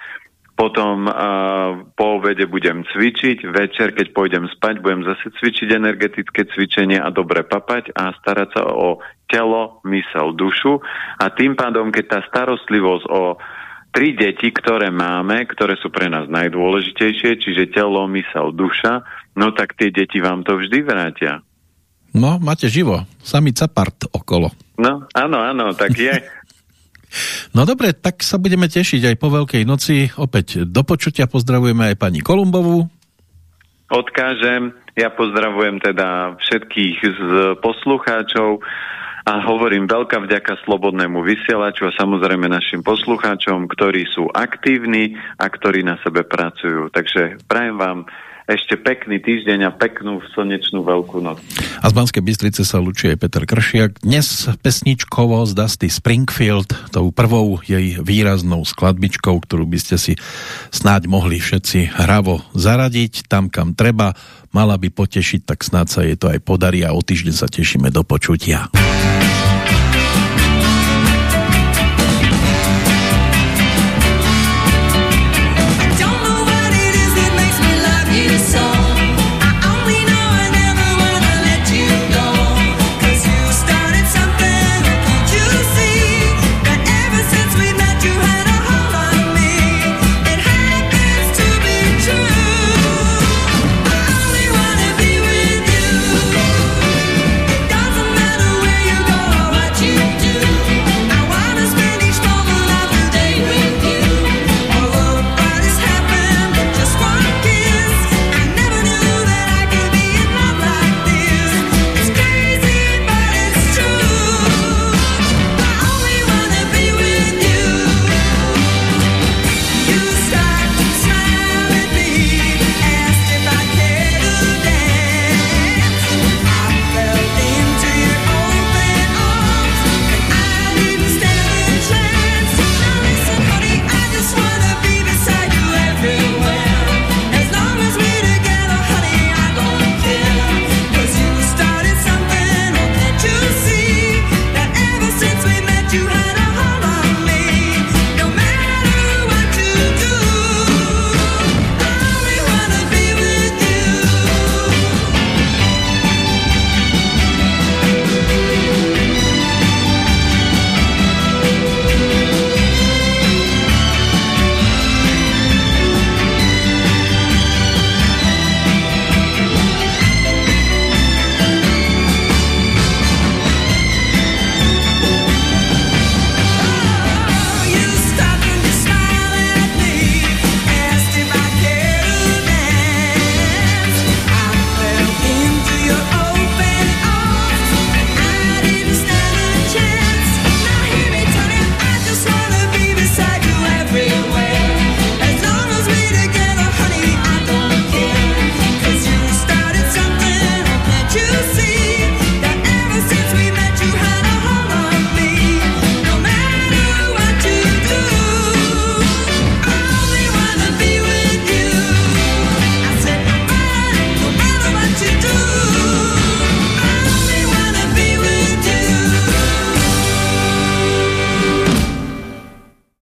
S2: potom uh, po obede budem cvičiť, večer, keď pôjdem spať, budem zase cvičiť energetické cvičenie a dobre papať a starať sa o telo, mysel, dušu. A tým pádom, keď tá starostlivosť o tri deti, ktoré máme, ktoré sú pre nás najdôležitejšie, čiže telo, mysel, duša, no tak tie deti vám to vždy vrátia.
S1: No, máte živo. Sami capart okolo.
S2: No, áno, áno, tak je. [laughs]
S1: No dobre, tak sa budeme tešiť aj po Veľkej noci. Opäť do počutia pozdravujeme aj pani Kolumbovú.
S2: Odkážem, ja pozdravujem teda všetkých z poslucháčov a hovorím veľká vďaka Slobodnému vysielaču a samozrejme našim poslucháčom, ktorí sú aktívni a ktorí na sebe pracujú. Takže prajem vám ešte pekný týždeň a peknú slnečnú veľkú noc.
S1: A z Banskej Bystrice sa lučí aj Peter Kršiak. Dnes pesničkovo z Dusty Springfield, tou prvou jej výraznou skladbičkou, ktorú by ste si snáď mohli všetci hravo zaradiť tam, kam treba. Mala by potešiť, tak snáď sa jej to aj podarí a o týždeň sa tešíme do počutia.